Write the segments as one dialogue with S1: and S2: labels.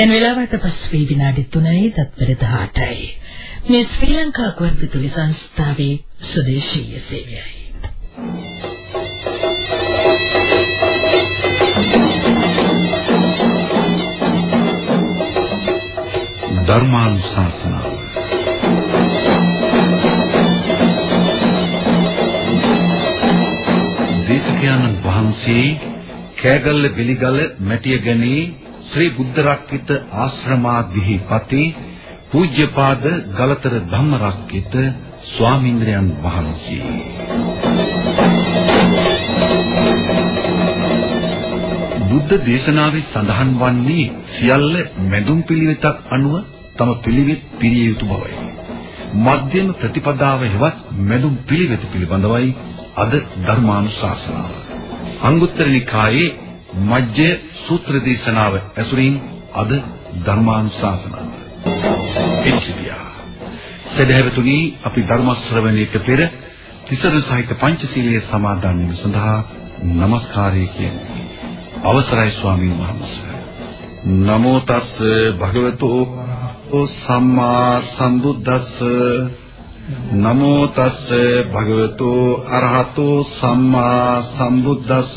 S1: දැන් වෙලාවට පස්සේ විනාඩි 3යි තත්පර 18යි. මේ ශ්‍රී ලංකා ගුවන්විදුලි සංස්ථාවේ ස්වදේශීය සේවයයි.
S2: ධර්මානුශාසනාව දේශකයන්න් වහන්සේ කෑගල්ල බිලිගල මැටියගනේ ශ්‍රී බුද්ධ රක්කිත ආශ්‍රමාධිපති පූජ්‍යපාද ගලතර ධම්මරක්කිත ස්වාමීන්ද්‍රයන් වහන්සේ බුද්ධ දේශනාවේ සඳහන් වන්නේ සියල්ල මැදුම් පිළිවෙතක් අනුව තම පිළිවෙත් පිළිය යුතු බවයි. මධ්‍යම ප්‍රතිපදාව හෙවත් මැදුම් පිළිවෙත පිළිබඳවයි අද ධර්මානුශාසනාව. අංගුත්තර නිකායේ මජ්ජ සූත්‍ර දේශනාව ඇසුරින් අද ධර්මානුශාසනාව. එච්චියා. සදහැවතුනි අපි ධර්ම ශ්‍රවණයට පෙර තිසරණ සහිත පංචශීලයේ සමාදන් වීම සඳහා নমස්කාරය කියන්නේ. අවසරයි ස්වාමීන් වහන්සේ. නමෝ තස් භගවතු සම්මා සම්බුද්දස්ස නමෝ තස් භගවතු අරහතෝ සම්මා සම්බුද්දස්ස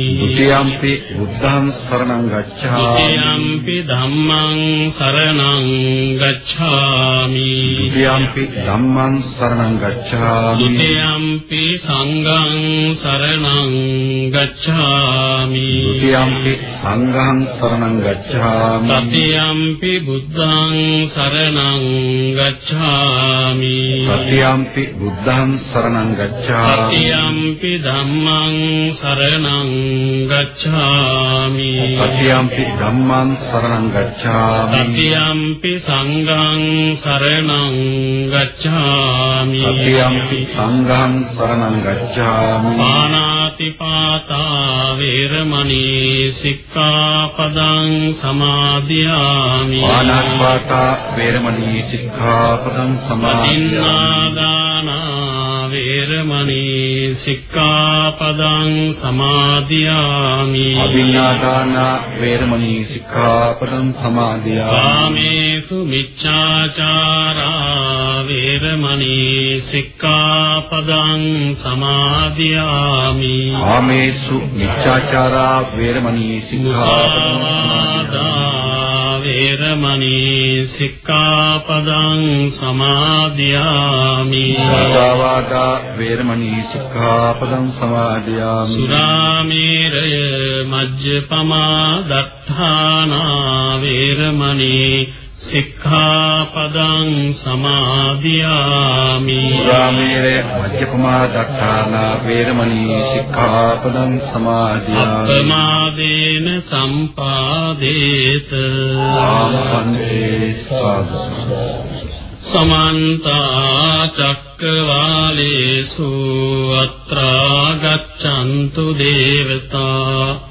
S3: द्वितीयम्पि बुद्धं शरणं गच्छामि द्वितीयम्पि
S2: धम्मं शरणं गच्छामि द्वितीयम्पि धम्मं
S3: शरणं गच्छामि द्वितीयम्पि सङ्गं शरणं
S2: गच्छामि द्वितीयम्पि सङ्गं शरणं गच्छामि
S3: तृतीयम्पि बुद्धं शरणं गच्छामि
S2: तृतीयम्पि बुद्धं शरणं गच्छामि
S3: तृतीयम्पि धम्मं शरणं ගච්ඡාමි.
S2: තතියම්පි ධම්මං සරණං ගච්ඡාමි.
S3: තතියම්පි සංඝං සරණං ගච්ඡාමි.
S2: තතියම්පි සංඝං සරණං ගච්ඡාමි.
S3: පානාති පාතා වේරමණී සික්ඛාපදං සමාදියාමි.
S2: පානාතිපාතා වේරමණී සික්ඛාපදං සමාදියාමි
S3: අදින්නාදානා වේරමණී සික්ඛාපදං සමාදියාමි।
S2: අභිඥාදාන වේරමණී සික්ඛාපදං සමාදියාමි।
S3: කාමේසු මිච්ඡාචාරා වේරමණී සික්ඛාපදං සමාදියාමි।
S2: කාමේසු මිච්ඡාචාරා වේරමණී සික්ඛාපදං
S3: මුසාවාදා වේරමණී සික්ඛාපදං සමාදියාමි
S2: සදාවාදා වේරමණී සික්ඛාපදං සමාදියාමි
S3: සුරාමේරය මජ්ජපමා දත්තානා වේරමණී සික්ඛාපදං සමාදියාමි
S2: සුරාමේරය මජ්ජපමා දත්තානා වේරමණී සික්ඛාපදං සමාදියාමි
S3: අප්‍රමාදේන සම්පාදේත
S2: ආමන්තේ සාදු
S3: සමන්ත චක්කවාලේසු අත්‍රා ගච්ඡන්තු දේවතා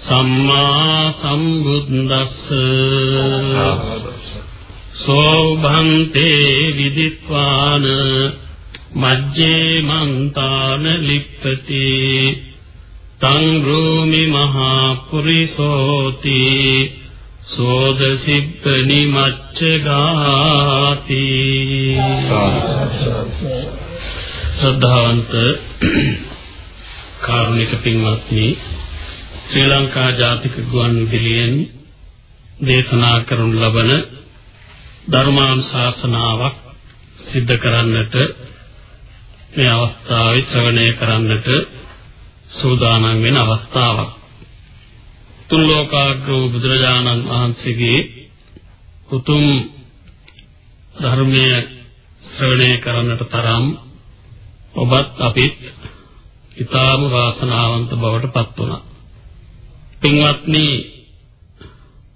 S3: සම්මා සම්බුද්දස්ස. සෝභන්තේ විදිත්වාන මජ්ජේ මන්තාන ලිප්පති. තං රෝමි මහා පුරිසෝති. සෝද සිප්පනි මච්ච ගාති. ශ්‍රද්ධාවන්ත කාරුණික පින්වත්නි ශ්‍රී ලංකා ජාතික ගුවන් විදුලියෙන් දේශනා කරනු ලබන ධර්මානුශාසනාවක් සිද්ධ කරන්නට මේ අවස්ථාවේ ශ්‍රවණය කරන්නට සූදානම් වෙන අවස්ථාවක්. තුන් ලෝකාග්‍ර බුදුරජාණන් වහන්සේගේ උතුම් ධර්මයේ ශ්‍රවණය කරන්නට තරම් ඔබත් අපිත් ඊටාම වාසනාවන්ත බවට පත් වුණා. පින්වත්නි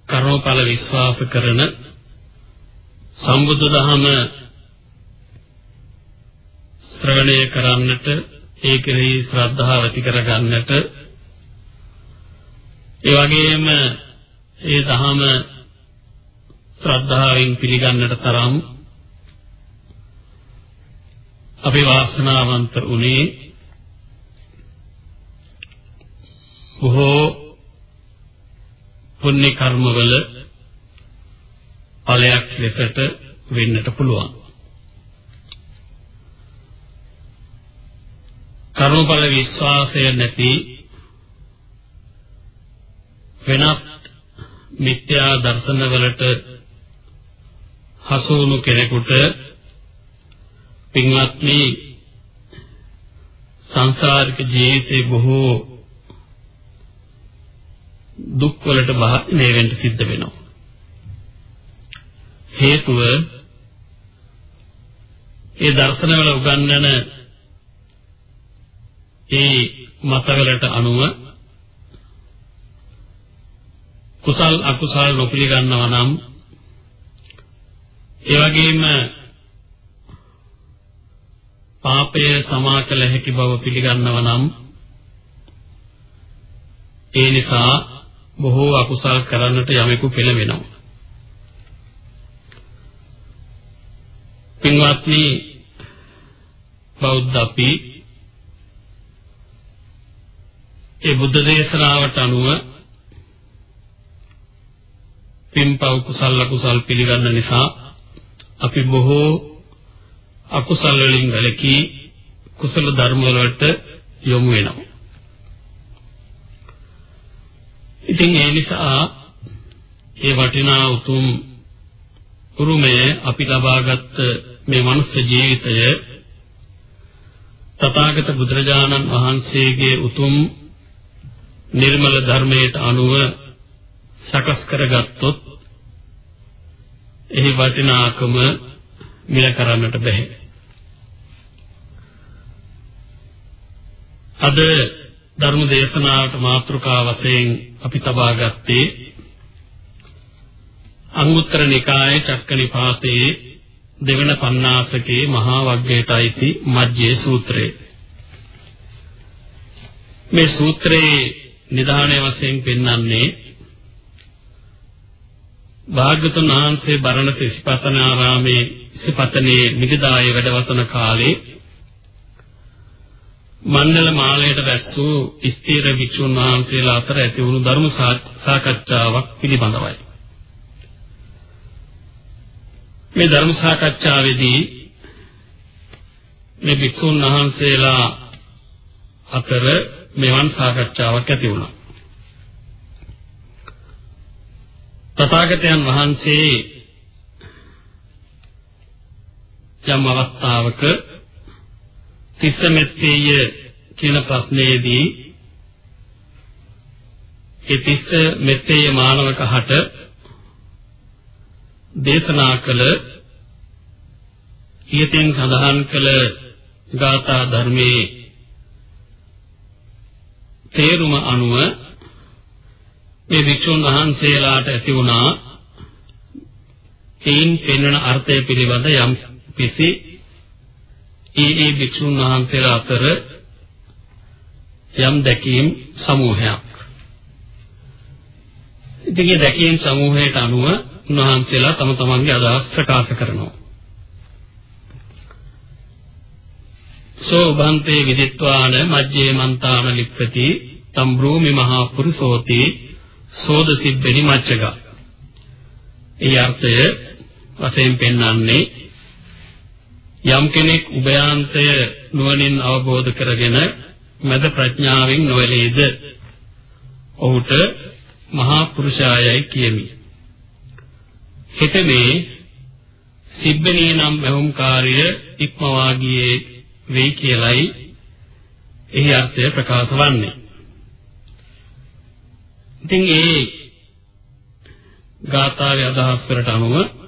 S3: කර්මඵල විශ්වාස කරන සම්බුදු දහම ශ්‍රවණය කරන්නට ඒ කෙරෙහි ශ්‍රද්ධාව ඇති කරගන්නට ඒ වගේම ඒ දහම ශ්‍රද්ධාවෙන් පිළිගන්නට තරම් අපි වාසනාවන්ත උනේ බොහෝ පුණ්‍ය කර්මවල ඵලයක් ලෙසට වෙන්නට පුළුවන්. කර්මඵල විශ්වාසය නැති වෙනත් මිත්‍යා දර්ශනවලට හසු වුණු කෙනෙකුට පින්වත්නි සංසාරික ජීවිතේ බොහෝ දුක් වලට බාහිර වෙන්න සිද්ධ වෙනවා. හේතුව ඒ දර්ශනවල උගන්වන ඒ මතවලට අනුව කුසල් අකුසල් නොපිළගන්නවා නම් ඒ වගේම පාපය සමා කළ හැකි බව පිළිගන්නව නම් ඒ නිසා බොහෝ අකුසල් කරන්නට යමෙකු පෙළඹෙනවා පින්වත්නි බෞද්ධ අපි ඒ බුද්ධ දේශනාවට අනුව පින්පව් කුසල කුසල් පිළිගන්න නිසා අපි බොහෝ අකුසල වලින් වැළකී කුසල ධර්ම වලට යොමු වෙනවා. ඉතින් ඒ නිසා ඒ වටිනා උතුම් උරුමය අපි ලබාගත් මේ මනුස්ස ජීවිතය තථාගත බුදුරජාණන් වහන්සේගේ උතුම් නිර්මල ධර්මයට අනුව සකස් කරගත්තොත් එහි වටිනාකම මිල කරන්නට බැහැ. අද ධර්ම දේශනාවට මාතෘකා වශයෙන් අපි තබා ගත්තේ අංගුත්තර නිකායේ චක්කනිපාතයේ දෙවන පණ්ණාසකේ මහා වග්ගයට අයිති මජ්ජේ සූත්‍රය. මේ සූත්‍රයේ නිදානයේ වශයෙන් පෙන්වන්නේ භාග්‍යතුන් වහන්සේ බරණස ඉස්පතනාරාමේ ඉස්පතනේ මිගදායේ වැඩවසන කාලේ මණ්ඩල මාලයට වැස්සූ ස්ථීර වික්ෂුන් වහන්සේලා අතර ඇති වුණු ධර්ම සාකච්ඡාවක් පිළිබඳවයි. මේ ධර්ම සාකච්ඡාවේදී මේ භික්ෂුන් වහන්සේලා අතර මෙවන් සාකච්ඡාවක් ඇති වුණා. තථාගතයන් වහන්සේ යම් අවස්ථාවක තිස්සමෙත්තේය කියන ප්‍රශ්නයේදී ඒ තිස්ස මෙත්තේය මානවක හට දේශනා කළ ඊයෙන් සඳහන් කළ ගාථා ධර්මයේ තේරුම අනුව මේ වික්ෂුන් වහන්සේලාට ඇති වුණා. එයින් පෙන්වන අර්ථය පිළිබඳ යම් කිසි ඒ ඒ වික්ෂුන් වහන්සේලා අතර යම් දැකීම් සමූහයක් ඉතින් මේ දැකීම් සමූහයට අනුව උන්වහන්සේලා තම තමන්ගේ අදහස් ප්‍රකාශ කරනවා. සෝ උභන්තේ විදිත්වාන මජ්ජේ මන්තාන ලිප්පති තම් බ්‍රූමි මහා පුරුෂෝති සෝද සිබ්බෙනි මච්චක. ඒ අර්ථය වශයෙන් පෙන්වන්නේ යම් කෙනෙක් උභයාන්තය නුවණින් අවබෝධ කරගෙන මද ප්‍රඥාවෙන් නොවැළේද ඔහුට මහා පුරුෂයායයි කියමි. හිත මේ සිබ්බනී නම් මෙවුම් කාර්ය ඉක්මවා ගියේ වෙයි කියලයි එහි අර්ථය ප්‍රකාශ වන්නේ. ඉතින් ඒ ගාථාවේ අදහස් වලට අනුව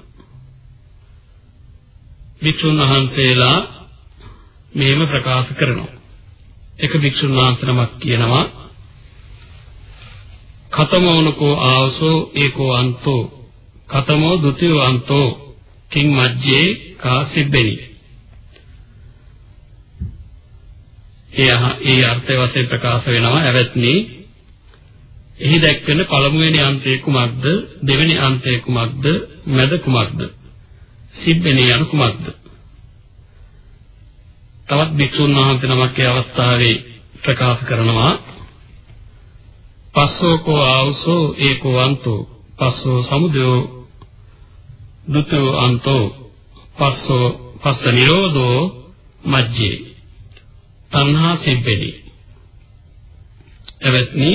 S3: වික්ෂුන් වහන්සේලා මෙහෙම ප්‍රකාශ කරනවා. එක වික්ෂුන් වහන්සේ නමක් කියනවා කතමෝනකෝ ආවසෝ ඒකෝ අන්තෝ කතමෝ ဒ ුතියෝ අන්තෝ කිං මජ්ජේ කාසිබ්බෙනි ඒ ඒ අර්ථය වශයෙන් ප්‍රකාශ වෙනවා ඇවැත්නි එහි දැක්වෙන පළමුවෙනි අන්තය කුමක්ද දෙවෙනි අන්තය කුමක්ද මැද කුමක්ද සිබ්බෙනි යන කුමක්ද? තවත් භික්ෂුන් වහන්සේ නමක් ඒ අවස්ථාවේ ප්‍රකාශ කරනවා. පස්සෝකෝ ආවසෝ ඒකෝ අන්තෝ පස්සෝ සමුදයෝ දුතෝ අන්තෝ. පස්සෝ පස්ස නිරෝධෝ මජ්ජේ. තණ්හා සිබ්බෙනි එවත්නි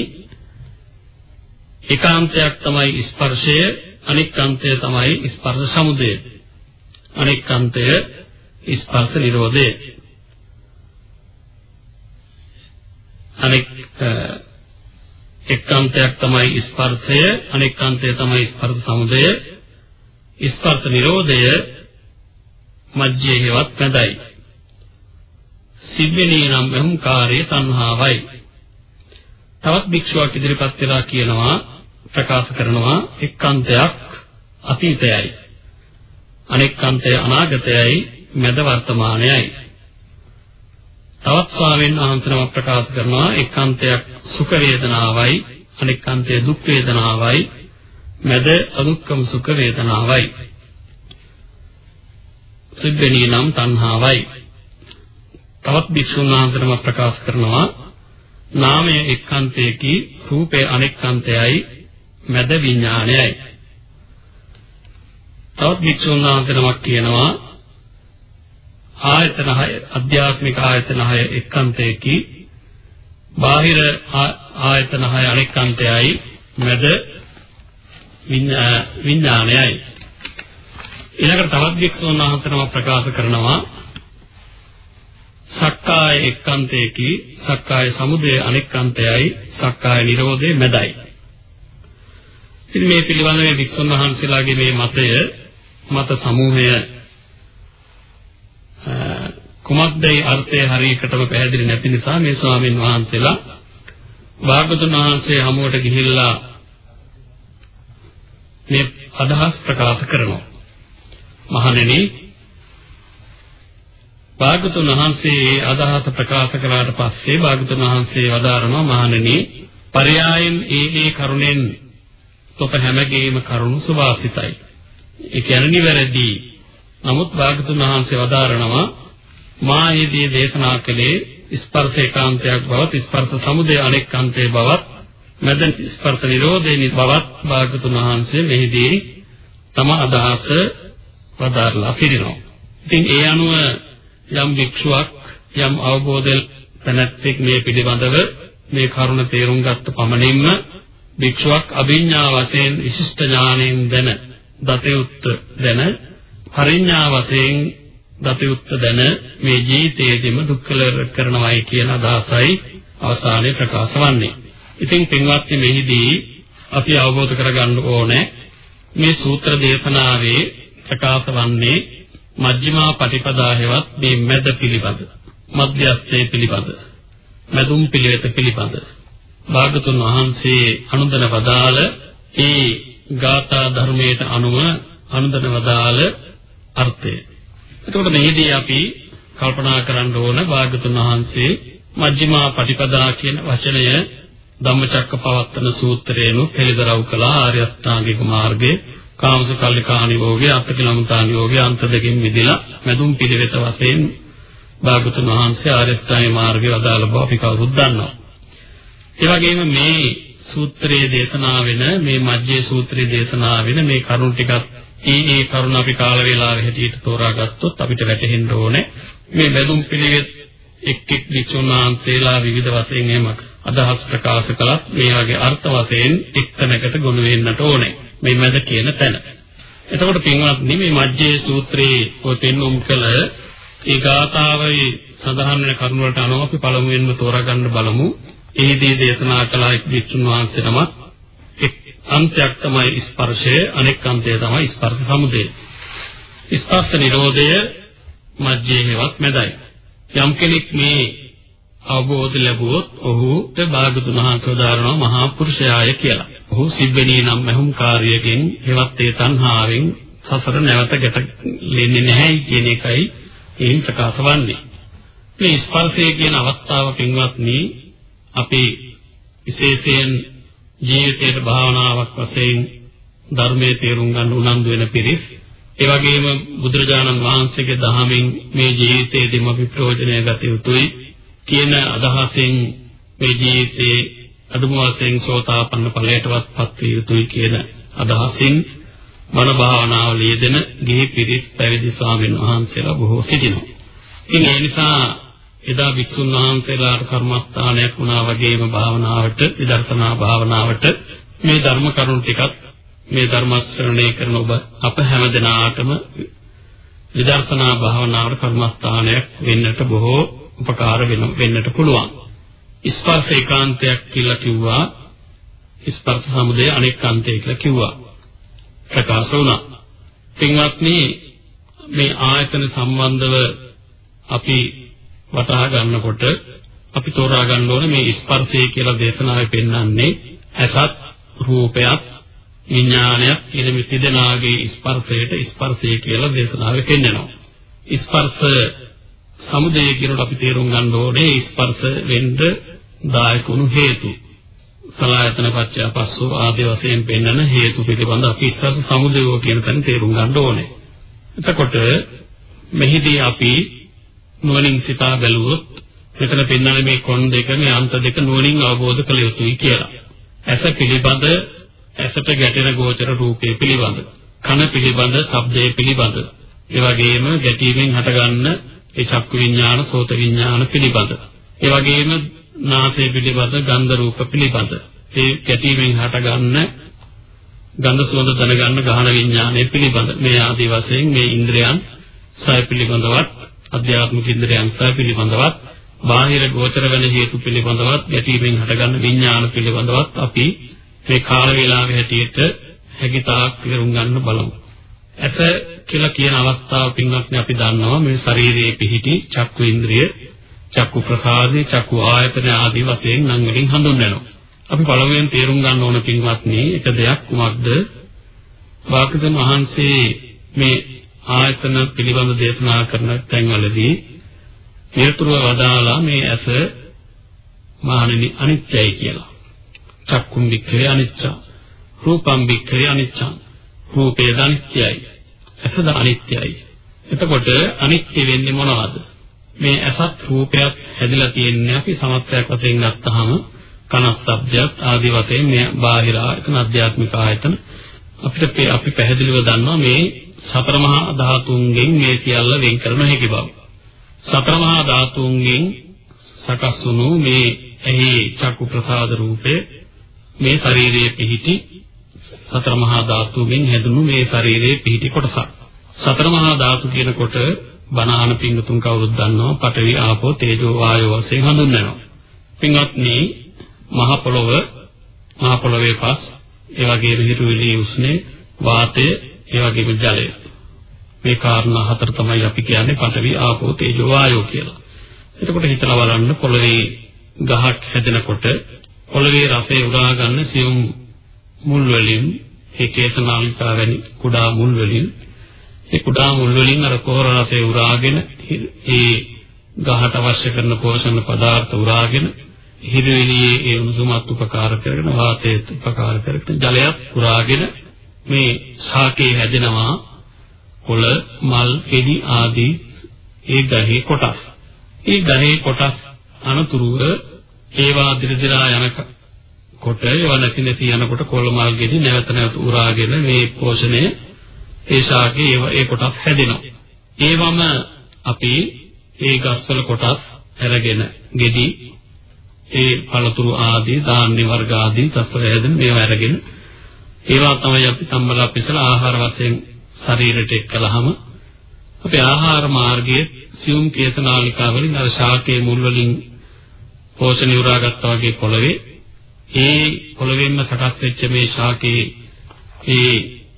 S3: ඒකාන්තයක් තමයි ස්පර්ශය අනික්කාන්තය තමයි ස්පර්ශ සමුදය. අනික්කාන්තය ස්පර්ශ නිරෝධය. අනෙක් එක්කාන්තයක් තමයි ස්පර්ශය අනෙක්කාන්තය තමයි ස්පර්ශ සමුදය. ස්පර්ශ නිරෝධය මජ්ජේ හේවත් නැදයි. සිබ්බෙනී නම් අහංකාරයේ තණ්හාවයි. තවත් භික්ෂුවක් ඉදිරිපත් වෙලා කියනවා ප්‍රකාශ කරනවා එක්කාන්තයක් අතීතයයි. අනෙක්කාන්තය අනාගතයයි මැද වර්තමානයයි. තවත් ස්වාමීන් වහන්සේනම ප්‍රකාශ කරනවා එක්කාන්තයක් සුඛ වේදනාවයි අනෙක්කාන්තය දුක් වේදනාවයි මැද අදුක්කම සුඛ වේදනාවයි. සිබ්බෙනී නම් තණ්හාවයි. තවත් භික්ෂුන් වහන්සේනම ප්‍රකාශ කරනවා නාමය එක්කාන්තයකි රූපය අනෙක්කාන්තයයි මැද විඥානයයි. තවත් භික්ෂුන් වහන්සේනමක් කියනවා ආයතන 6 අධ්‍යාත්මික ආයතන 6 එක්කන්තයකි. බාහිර ආයතන 6 අනෙක්කන්තයයි. මැද විඥානයයි ඊළඟට තවත් වික්ෂෝන් වහන්සේනම ප්‍රකාශ කරනවා සක්කාය එක්කන්තයකි. සක්කාය සමුදය අනෙක්කන්තයයි. සක්කාය නිරෝධය මැදයි. ඉතින් මේ පිළිබඳව මේ වික්ෂුන් වහන්සේලාගේ මේ මතය මත සමූහය කුමක්දයි අර්ථය හරියටම පැහැදිලි නැති නිසා මේ ස්වාමීන් වහන්සේලා භාගතුන් වහන්සේ හමුවට ගිහිල්ලා මේ අදහස් ප්‍රකාශ කරනවා. මහණෙනි භාගතුන් වහන්සේ අදහස ප්‍රකාශ කළාට පස්සේ භාගතුන් වහන්සේ වදාරනවා මහණෙනි පරයායන් ඒ ඒ කරුණෙන් තොප හැමගේම කරුණු සුභාසිතයි. ඒ කියන්නේ නිවැරදි. නමුත් භාගතුන් වහන්සේ වදාරනවා මායේදී දේශනා කළේ ස්පර්ශ ඒකාන්තයක් බවත් ස්පර්ශ සමුදය අනෙක්කාන්තයේ බවත් මැද ස්පර්ශ නිරෝධේ බවත් භාගතුන් වහන්සේ මෙහිදී තම අදහස වදාරලා පිළිනවා. ඉතින් ඒ අනුව යම් භික්ෂුවක් යම් අවබෝධ තැනැත්තෙක් මේ පිළිබඳව මේ කරුණ තේරුම් ගත්ත පමණින්ම භික්ෂුවක් අභිඥා වශයෙන් විශිෂ්ට ඥාණයෙන් දැන දතයුත් දැන පරිඥා වශයෙන් දතයුත් දැන මේ ජීවිතයේදීම දුක් කරනවායි කියන අදහසයි අවසානයේ ප්‍රකාශ වන්නේ. ඉතින් පින්වත්නි මෙහිදී අපි අවබෝධ කරගන්න ඕනේ මේ සූත්‍ර දේශනාවේ ප්‍රකාශ වන්නේ මජ්ක්‍ධිමා පටිපදා හේවත් මේ මැද පිළිබඳ මධ්‍යස්ථයේ පිළිබඳ මැදුම් පිළිවෙත පිළිබඳ භාගතුන් වහන්සේ අනුදන වදාළ ඒ ගාථා ධර්මයට අනුව අනුදන වදාළ අර්ථය. එතකොට මෙහිදී අපි කල්පනා කරන්න ඕන භාගතුන් වහන්සේ මජ්ක්‍ධිමා පටිපදා කියන වචනය ධම්මචක්කපවත්තන සූත්‍රයේනු පිළිදරව් කළ ආර්ය අෂ්ටාංගික මාර්ගයේ කාමසුකල්ලිකාණි යෝගය අත්තිලමතාණි යෝගය අන්ත දෙකින් මිදලා මැදුම් පිළිවෙත වශයෙන් භාගතුන් වහන්සේ ආර්ය ශ්‍රාණි මාර්ගයේ අදාළ බව අපි කවුරුත් දන්නවා. ඒ වගේම මේ සූත්‍රයේ දේශනා වෙන මේ මජ්ජේ සූත්‍රයේ දේශනා වෙන මේ කරුණ ටිකත් ඒ ඒ කරුණ අපි කාල වේලාවේ හැටියට තෝරාගත්තොත් අපිට වැටහෙන්න ඕනේ මේ බැඳුම් පිළිවෙත් එක් එක් විචුණාන්සේලා විවිධ වශයෙන් එහෙම අදහස් ප්‍රකාශ කළත් මේ වගේ අර්ථ වශයෙන් එක්තැනකට ගොනු වෙන්නට ඕනේ මේ මැද කියන තැන. එතකොට පින්වත්නි මේ මජ්ජේ සූත්‍රයේ ඔය පෙන්වුම් කළ ඒ ගාථාවේ සඳහන් වෙන කරුණ වලට අනුව අපි පළමුවෙන්ම තෝරාගන්න බලමු. එහිදී දේශනා කළ වික්ෂුන් වහන්සේ නමක් එක් අන්තයක් තමයි ස්පර්ශය අනෙක් අන්තය තමයි ස්පර්ශ සමුදය. ස්පර්ශ නිරෝධය මජ්ජේ හේවත් මැදයි. යම් කෙනෙක් මේ අවබෝධ ලැබුවොත් ඔහුට භාගතුන් වහන්සේ දාරනවා මහා පුරුෂයාය කියලා. ඔහු සිබ්බෙනී නම් මහුම් කාර්යයෙන් හේවත් ඒ තණ්හාවෙන් සසර නැවත ගැටෙන්නේ නැහැ කියන එකයි එයින් ප්‍රකාශ වන්නේ. මේ ස්පර්ශය කියන අවස්ථාව පින්වත්නි අපි විශේෂයෙන් ජීවිතයේ භාවනාවක් වශයෙන් ධර්මයේ තේරුම් ගන්න උනන්දු වෙන පිරිස් ඒ වගේම බුදුරජාණන් වහන්සේගේ දහමින් මේ ජීවිතයේදීම අපි ප්‍රයෝජනය ගත යුතුයි කියන අදහසෙන් මේ ජීවිතයේ අදුම වශයෙන් සෝතාපන්න ඵලයටවත් පත් විය යුතුයි කියන අදහසින් මන භාවනාව ලියදෙන ගිහි පිරිස් පැවිදි ස්වාමීන් වහන්සේලා බොහෝ සිටිනවා. ඉතින් ඒ නිසා එදා වික්ෂුන් වහන්සේලාට කර්මස්ථානයක් වුණා වගේම භාවනාවට විදර්ශනා භාවනාවට මේ ධර්ම කරුණු ටිකත් මේ ධර්ම ශ්‍රවණය කරන ඔබ අප හැම දිනාටම විදර්ශනා භාවනාවට කර්මස්ථානයක් වෙන්නට බොහෝ උපකාර වෙන්නට පුළුවන්. ස්පර්ශ ඒකාන්තයක් කියලා කිව්වා ස්පර්ශ සමුදය අනෙක්කාන්තය කියලා කිව්වා. ප්‍රකාශ වුණා. පින්වත්නි මේ ආයතන සම්බන්ධව අපි වටහා ගන්නකොට අපි තෝරා ගන්න ඕනේ මේ ස්පර්ශය කියලා දේශනාවේ පෙන්වන්නේ ඇසත් රූපයක් විඥානයක් කියන මේ තිදෙනාගේ ස්පර්ශයට ස්පර්ශය කියලා දේශනාවේ පෙන්වනවා. ස්පර්ශ සමුදය කියනකොට අපි තේරුම් ගන්න ඕනේ ස්පර්ශ වෙන්න දායකුණු හේතු. සලායතන පත්‍ය පස්සෝ ආදී වශයෙන් පෙන්වන හේතු පිළිබඳ අපි ස්පර්ශ සමුදය කියන තැන තේරුම් ගන්න ඕනේ. එතකොට මෙහිදී අපි නුවණින් සිතා බැලුවොත් මෙතන පෙන්වන්නේ මේ කොන් දෙක මේ අන්ත දෙක නුවණින් අවබෝධ කළ යුතුයි කියලා. ඇස පිළිබඳ ඇසට ගැටෙන ගෝචර රූපය පිළිබඳ, කන පිළිබඳ, ශබ්දය පිළිබඳ, ඒ වගේම ගැටීමෙන් හටගන්න ඒ චක්කු විඥාන, සෝත විඥාන පිළිබඳ. ඒ වගේම නාසය පිළිබඳ, ගන්ධ රූප පිළිබඳ. ඒ ගැටීමෙන් හටගන්න ගන්ධ සුවඳ දැනගන්න ගහන විඥානය පිළිබඳ. මේ ආදී වශයෙන් මේ ඉන්ද්‍රයන් සය පිළිබඳවත් අධ්‍යාත්මික ඉන්ද්‍රයන් සය පිළිබඳවත් බාහිර ගෝචර වෙන හේතු පිළිබඳවත් ගැටීමෙන් හටගන්න විඥාන පිළිබඳවත් අපි මේ කාල වේලාවේ හැටියට හැකිතාක් තේරුම් ගන්න බලමු. ඇස කියලා කියන අවස්ථාව පින්වත්නි අපි දන්නවා මේ ශරීරයේ පිහිටි චක්කු ඉන්ද්‍රිය, චක්කු ප්‍රසාදේ, චක්කු ආයතන ආදී වශයෙන් නම් වලින් හඳුන්වනවා. අපි පළමුවෙන් තේරුම් ගන්න ඕන පින්වත්නි එක දෙයක් කුමක්ද? වාක්‍යදන් වහන්සේ මේ ආයතන පිළිබඳ දේශනා කරන තැන්වලදී නිරතුරුව වදාලා මේ ඇස මහණෙනි අනිත්‍යයි කියලා. චක්කුම් වික්ඛේ අනිච්ච. රූපම් වික්ඛේ අනිච්ච. රූපේ අනිත්‍යයි. ඇසද අනිත්‍යයි. එතකොට අනිත්‍ය වෙන්නේ මොනවද? මේ ඇසත් රූපයක් හැදිලා තියෙන්නේ අපි සමස්තයක් වශයෙන් ගත්තාම කනස් ශබ්දයක් ආදී වශයෙන් මේ බාහිර ආයතන අධ්‍යාත්මික ආයතන අපිට අපි පැහැදිලිව දන්නවා මේ සතර මහා ධාතුන්ගෙන් මේ සියල්ල වෙන් කරන හැකි බව. සතර මහා ධාතුන්ගෙන් සකස් වුණු මේ එහි චක්කු ප්‍රසාද රූපේ මේ ශරීරයේ පිහිටි සතර මහා ධාතුන්ගෙන් හැදුණු මේ ශරීරයේ පිහිටි කොටසක්. සතර මහා ධාතු කියනකොට බණාන පිංගුතුන් කවුරුත් දන්නවා පඨවි ආපෝ තේජෝ වායෝ වශයෙන් හඳුන්වනවා. පින්වත්නි මහ පොළොව මහ පොළොවේ පස් ඒ වගේම හිරුවිලි උස්නේ වාතය ඒ වගේම ජලය. මේ කාරණා හතර තමයි අපි කියන්නේ පඨවි ආපෝ තේජෝ වායෝ කියලා. එතකොට හිතලා බලන්න පොළවේ ගහක් හැදෙනකොට පොළවේ රසය උරා ගන්න සියුම් මුල් වලින් ඒ කේසනාලිකා වැනි කුඩා මුල් වලින් ඒ කුඩා මුල් වලින් අර කොහොර රසය උරාගෙන ඒ ගහට අවශ්‍ය කරන පෝෂණ පදාර්ථ උරාගෙන හිරෙලියේ ඒ උණුසුමත් උපකාර කරගෙන වාතයත් උපකාර කරගෙන ජලයත් උරාගෙන මේ ශාකේ හැදෙනවා කොළ මල් එඩි ආදී ඒ ගහේ කොටස් ඒ ගහේ කොටස් අනතුරුව ඒවා දිරදිරා යන කොට ඒවා නැති නැති යනකොට කොළමල් ගෙඩි නැවත නැවත උරාගෙන මේ පෝෂණය ඒ ශාකේ ඒ කොටස් හැදෙනවා. ඒවම අපි ඒ ගස්වල කොටස් අරගෙන ගෙඩි ඒ පළතුරු ආදී ධාන්‍ය වර්ග ආදී තත්ත්ව හැදෙන මේවා අරගෙන ඒවා තමයි අපි සම්බලා පිසල ආහාර වශයෙන් ශරීරයට එක්කලහම අපේ ආහාර මාර්ගයේ සියුම් කේතනාලිකාවලින් අර ශාකයේ මුල් වලින් පෝෂණය උරාගත්තා වගේ පොළවේ ඒ පොළවෙන්ම සකස් වෙච්ච මේ ශාකයේ ඒ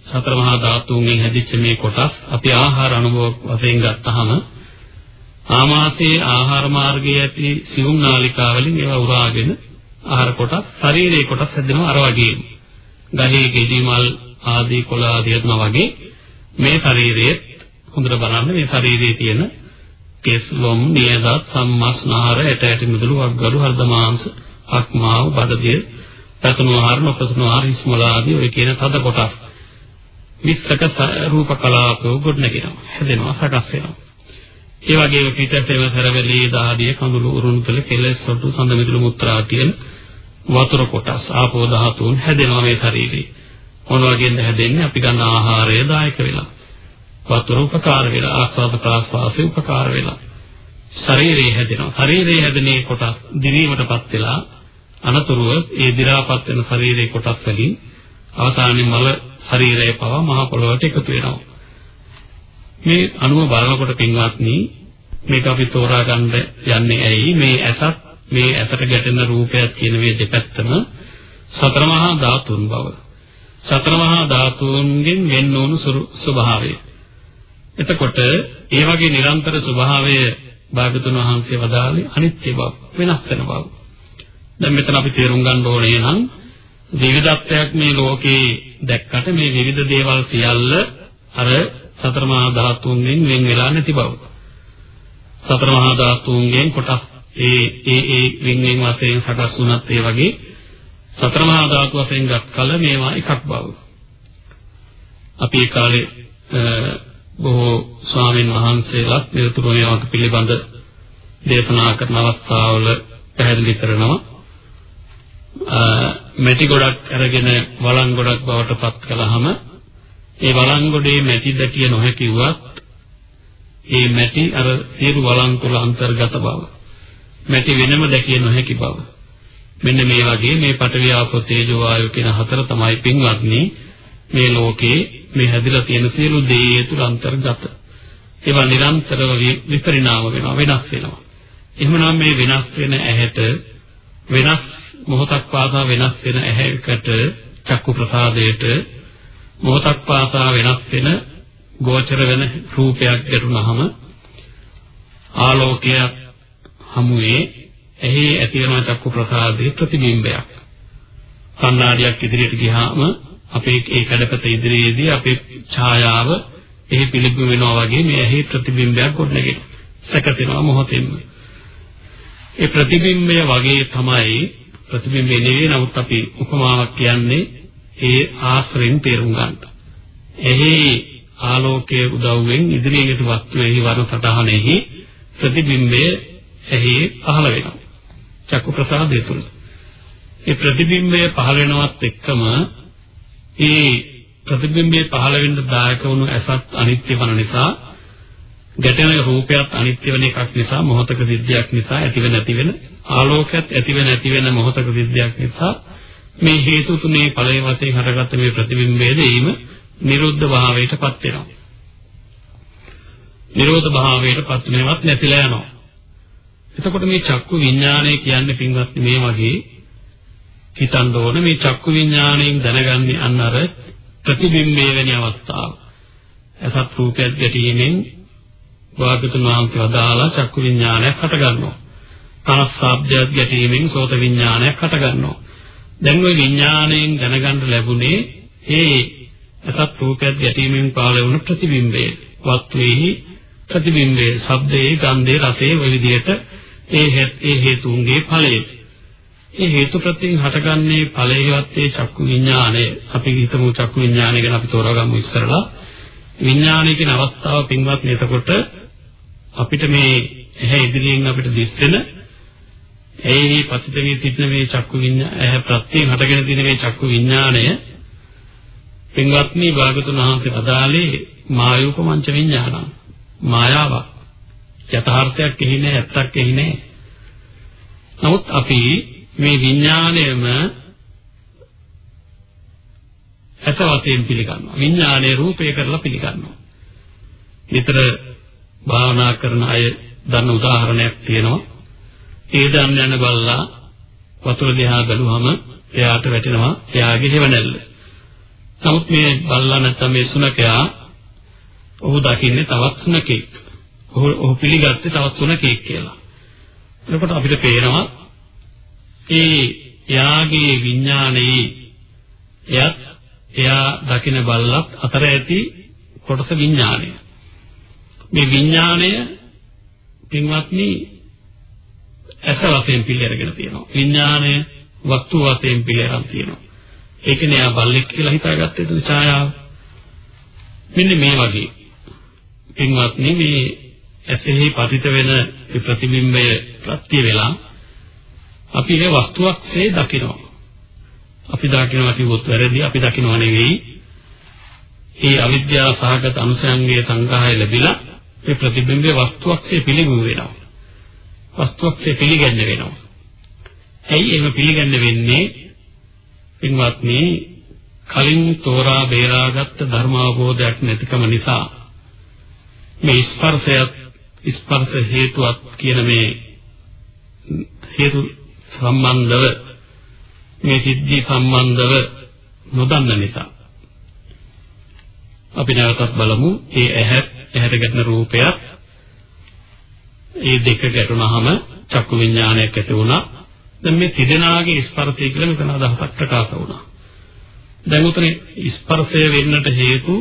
S3: සතර මහා ධාතුන්ගෙන් හැදිච්ච මේ කොටස් අපි ආහාර අනුභව වශයෙන් ගත්තාම ආමාශයේ ආහාර මාර්ගයේ ඇති සිවුම් නාලිකාවලින් ඒවා උරාගෙන ආහාර කොටස් ශරීරයේ කොටස් හැදෙනවා අර වගේම. ගහේ ගෙඩි මල් ආදී කොළ ආදී හදනවා වගේ මේ ශරීරයේ හොඳට බලන්න මේ ශරීරයේ තියෙන කෙස් ලොම් නියදත් සම්මස්නාර ඇට ඇටි මිදුළු වග්ගඩු හර්ද මාංශ අක්මාව බඩදිය පැසුණු ආහාර නොපැසුණු ආහාර ඉස්මල ආදී ඔය කියන තද කොටස් විස්සක රූප කලාපෝ ගොඩනගෙනවා හැදෙනවා සකස් වෙනවා ඒ වගේම පිටතේම සරවැලි දාඩිය කඳුළු උරුණුතල කෙලස් සොටු සඳ මිදුළු මුත්‍රා කියන වතුර කොටස් ආපෝ ධාතුන් හැදෙනවා මේ ශරීරේ. මොන වගේද හැදෙන්නේ? අපි ගන්න ආහාරය දායක වෙලා. වතුර උපකාර වෙලා ආස්වාද ප්‍රාස්වාසය උපකාර වෙලා. ශරීරය හැදෙනවා. ශරීරය හැදෙනේ කොටස් දිවීමටපත් වෙලා අනතුරුව ඒ දි รา පත් වෙන ශරීරයේ කොටස් වලින් අවසානයේ මල ශරීරය පවා මහ පොළොවට එකතු වෙනවා. මේ අනුව බලනකොට පින්වත්නි මේක අපි තෝරා ගන්න යන්නේ ඇයි? මේ ඇසත් මේ ඇසට ගැටෙන රූපයත් කියන මේ දෙපැත්තම සතර මහා ධාතුන් බව. සතර මහා ධාතුන්ගෙන් වෙන්න ඕන ස්වභාවය. එතකොට ඒ වගේ නිරන්තර ස්වභාවය භාගතුන් වහන්සේ වදාළේ අනිත්‍ය බව වෙනස් වෙන බව. දැන් මෙතන අපි තේරුම් ගන්න ඕනේ නම් විවිධත්වයක් මේ ලෝකේ දැක්කට මේ විවිධ දේවල් සියල්ල අර සතර මහා ධාතුන්ගෙන් වෙන් වෙලා නැති බව. සතර මහා ධාතුන්ගෙන් කොටස් ඒ ඒ ඒ වෙන් වෙන් වශයෙන් සකස් වුණත් ඒ වගේ සතර මහා ධාතු වශයෙන් ගත් කල මේවා එකක් බව. අපි ඒ කාලේ බොහෝ ස්වාමීන් වහන්සේලාත් නිරතුරුව මේවා පිළිබඳ දේශනා කරන අවස්ථාවල පැහැදිලි කරනවා. මැටි ගොඩක් අරගෙන වළං ගොඩක් බවට පත් කළාම ඒ වළංගොඩේ මැටි දැකිය නොහැකිවත් ඒ මැටි අර සියලු වළං තුල අන්තර්ගත බව මැටි වෙනම දැකිය නොහැකි බව. මෙන්න මේ වගේ මේ පඨවි ආපෝ තේජෝ වායෝ කියන හතර තමයි පින්වත්නි මේ ලෝකේ මේ හැදිලා තියෙන සියලු දේ තුල අන්තර්ගත. ඒවා නිරන්තරව විපරිණාම වෙනවා වෙනස් වෙනවා. එහෙමනම් මේ වෙනස් වෙන ඇහැට වෙනස් මොහොතක් පාසා වෙනස් වෙන ඇහැකට චක්කු ප්‍රසාදයට මොහොතක් පාසා වෙනස් වෙන ගෝචර වෙන රූපයක් ගැටුනහම ආලෝකය හමුවේ එහි ඇතිවන චක්කු ප්‍රසාදයේ ප්‍රතිබිම්බයක්. කණ්ණාඩියක් ඉදිරියට ගියාම අපේ ඒ කඩපත ඉදිරියේදී අපේ ඡායාව එහි පිළිබිඹ වෙනවා වගේ මේ එහි ප්‍රතිබිම්බයක් ගොඩනගෙනවා සැකසෙනවා මොහොතින්ම. ඒ ප්‍රතිබිම්බය වගේ තමයි ප්‍රතිබිම්බේ නෙවෙයි නමුත් අපි උපමාවක් කියන්නේ ඒ ආශ්‍රයෙන් තේරුම් ගන්න. එහි ආලෝකයේ උදව්වෙන් ඉදිරියට වස්තුවේහි වර්ණ සටහනෙහි ප්‍රතිබිම්බය එහි පහළ වෙනවා. චක්කු ප්‍රසාදය තුල. ඒ ප්‍රතිබිම්බය පහළ වෙනවත් එක්කම ඒ ප්‍රතිබිම්බය පහළ වෙන්න දායක වුණු ඇසත් අනිත්‍ය වන නිසා ගැටෙන රූපයත් අනිත්‍ය වෙන එකක් නිසා මොහතක සිද්ධියක් නිසා ඇතිව නැති වෙන ආලෝකයත් ඇතිව නැති වෙන මොහතක සිද්ධියක් නිසා මේ හේතු තුනේ ඵලයේ වශයෙන් හටගත්ත මේ ප්‍රතිබිම්බයේ දීම නිරුද්ධ භාවයටපත් වෙනවා. නිරෝධ භාවයටපත් වෙනවත් නැතිලා යනවා. එතකොට මේ චක්කු විඥානය කියන්නේ පින්වත්නි මේ වගේ හිතන්න ඕන මේ චක්කු විඥාණයෙන් දැනගන්නේ අන්න අර ප්‍රතිබිම්බයේ වෙන අවස්ථාව. අසත් රූපයක් ගැටීමෙන් වාගතුන් වහන්සේ වදාලා චක්කු විඥානයක් හට ගන්නවා. කන ශබ්දයක් ගැටීමෙන් සෝත විඥානයක් හට ගන්නවා. දැන් ওই විඥාණයෙන් දැනගන්න ලැබුණේ ඒ අසත් රූපයක් ගැටීමෙන් පහළ වුණු ප්‍රතිබිම්බය. වස්තුවේහි ප්‍රතිබිම්බය, ශබ්දයේ, ගන්ධයේ, රසයේ ඔය විදිහට ඒ ඒ හේතුන්ගේ ඵලය. ඒ හේතු ප්‍රත්‍යයෙන් හටගන්නේ ඵලයේවත් ඒ චක්කු විඥාණය. අපි හිතමු චක්කු විඥාණය ගැන අපි තෝරාගමු ඉස්සරලා. විඥාණය කියන අවස්ථාව පින්වත් එතකොට අපිට මේ ඇහැ ඉදිරියෙන් අපිට දිස්සෙන එහි පතිත වී සිටින මේ චක්කු විඤ්ඤාණය ඇහැ ප්‍රත්‍යයෙන් හටගෙන තියෙන මේ චක්කු විඤ්ඤාණය පින්වත්නි භාගතුන් වහන්සේ අදාළේ මායූපමංච විඤ්ඤාණං මායාවක් යථාර්ථයක් එහි නැහැ ඇත්තක් එහි නැහැ නමුත් අපි මේ විඥාණයම ඇස වශයෙන් පිළිගන්නවා. විඥානයේ රූපය කරලා පිළිගන්නවා. විතර භාවනා කරන අය දන්න උදාහරණයක් තියෙනවා. ඒ දන් යන බල්ලා වතුර දිහා බැලුවම එයාට වැටෙනවා එයාගේ හේවණැල්ල. නමුත් මේ බල්ලා නැත්නම් මේ සුනකයා ඔහු දකින්නේ තවත් සුනකෙක්. ඔහු පිළිගත්තේ තවත් සුනකෙක් කියලා. එතකොට අපිට පේනවා ඒ එයාගේ විඥානයේ එයත් එයා දකින බල්ලත් අතර ඇති කොටස විඥානය. මේ විඥානය පින්වත්නි ඇස වශයෙන් පිළිඅරගෙන තියෙනවා. විඥානය වස්තු වශයෙන් පිළිඅරන් තියෙනවා. ඒකනේ ආ බල්ලෙක් කියලා හිතාගත්තේ ඒ ඡායාව. මෙන්න මේ වගේ පින්වත්නි මේ ඇසෙහි පතිත වෙන ප්‍රතිබිම්බය ප්‍රත්‍ය වෙලා අපි ඒ වස්තුවක්සේ දකිනවා. අපි දකිනවා කිව්වොත් වැරදි අපි දකිනවා නෙවෙයි. ඒ අවිද්‍යාව සහගත අනුසයන්ගේ සංග්‍රහය ලැබිලා මේ ප්‍රතිබිම්බයේ වස්තුවක්සේ පිළිගු වෙනවා. වස්තුවක්සේ පිළිගන්න වෙනවා. ඇයි එහෙම පිළිගන්න වෙන්නේ? පින්වත්නි කලින් තෝරා බේරාගත්ත ධර්ම අවබෝධයක් නැතිකම නිසා මේ ස්පර්ශයත් ස්පර්ශ හේතුවක් කියන මේ හේතු සම්බන්ධව මේ සිද්ධි සම්බන්ධව නොදන්න නිසා අපි නැවතත් බලමු ඒ ඇහැ ඇහැට ගැටෙන රූපයක් ඒ දෙක ගැටුණාම චක්කු විඥානයක් ඇති වුණා. දැන් මේ තිදෙනාගේ ස්පර්ශය කියලා මෙතන අදහසක් ප්‍රකාශ වුණා. දැන් උතන ස්පර්ශය වෙන්නට හේතු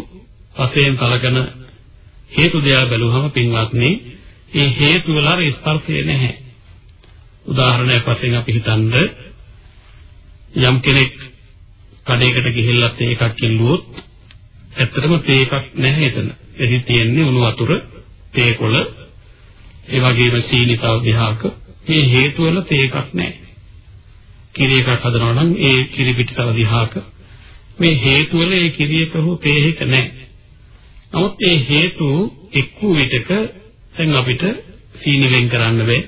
S3: වශයෙන් කලකන හේතු දෙයා බැලුවම පින්වත්නි ඒ හේතු වල ස්පර්ශය නැහැ. උදාහරණයක් වශයෙන් අපි හිතන්නේ යම් කෙනෙක් කඩේකට ගිහිල්ලත් ඒකක් කිල්ලුවොත් ඇත්තටම තේ එකක් නැහැ එතන. එහි තියෙන්නේ උණු වතුර, තේ කොළ, ඒ වගේම සීනි තව විහාක. මේ හේතු වල තේ එකක් නැහැ. කිරි එකක් හදනවා නම් ඒ කිරි පිට තව විහාක. මේ හේතු වල ඒ කිරි එක හෝ තේ එක නැහැ. නමුත් ඒ හේතු එක්කු විටක දැන් අපිට සීනි වෙන් කරන්න බෑ.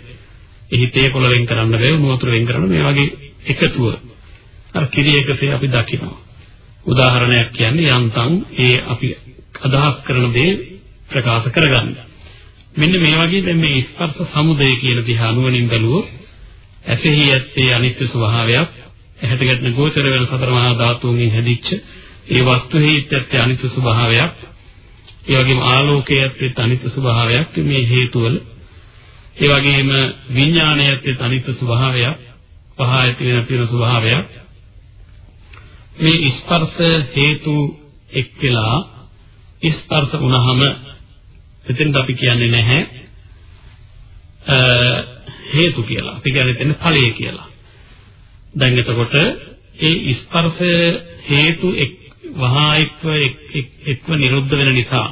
S3: එහි තේ කොළ වෙන් කරන්න බෑ. උණු වතුර වෙන් කරන්න මේ වගේ එකතුව අර කිරියකසේ අපි දකිනවා. උදාහරණයක් කියන්නේ යන්තම් ඒ අපි අදහස් කරන දේ ප්‍රකාශ කරගන්න. මෙන්න මේ වගේ දැන් මේ ස්පර්ශ සමුදය කියන දිහා නුවණින් බැලුවොත් ඇසෙහි ඇත්තේ අනිත්‍ය ස්වභාවයක් ඇහැට ගැටෙන ගෝචර වෙන සතර මහා ධාතුන්ගෙන් හැදිච්ච ඒ වස්තුෙහි ඇත්තේ අනිත්‍ය ස්වභාවයක් ඒ වගේම ආලෝකයේ ඇත්තේ අනිත්‍ය ස්වභාවයක් මේ හේතුවල. ඒ වගේම විඥානයේ ඇත්තේ අනිත්‍ය ස්වභාවයක් පහ ඇති වෙන තියෙන ස්වභාවයක්. මේ ස්පර්ශ හේතු එක්කලා ස්පර්ශ වුණාම එතෙන්ද අපි කියන්නේ නැහැ හේතු කියලා. අපි කියන්නේ එතන ඵලය කියලා. දැන් එතකොට ඒ ස්පර්ශ හේතු එක් වහා එක්ව එක්ව නිරුද්ධ වෙන නිසා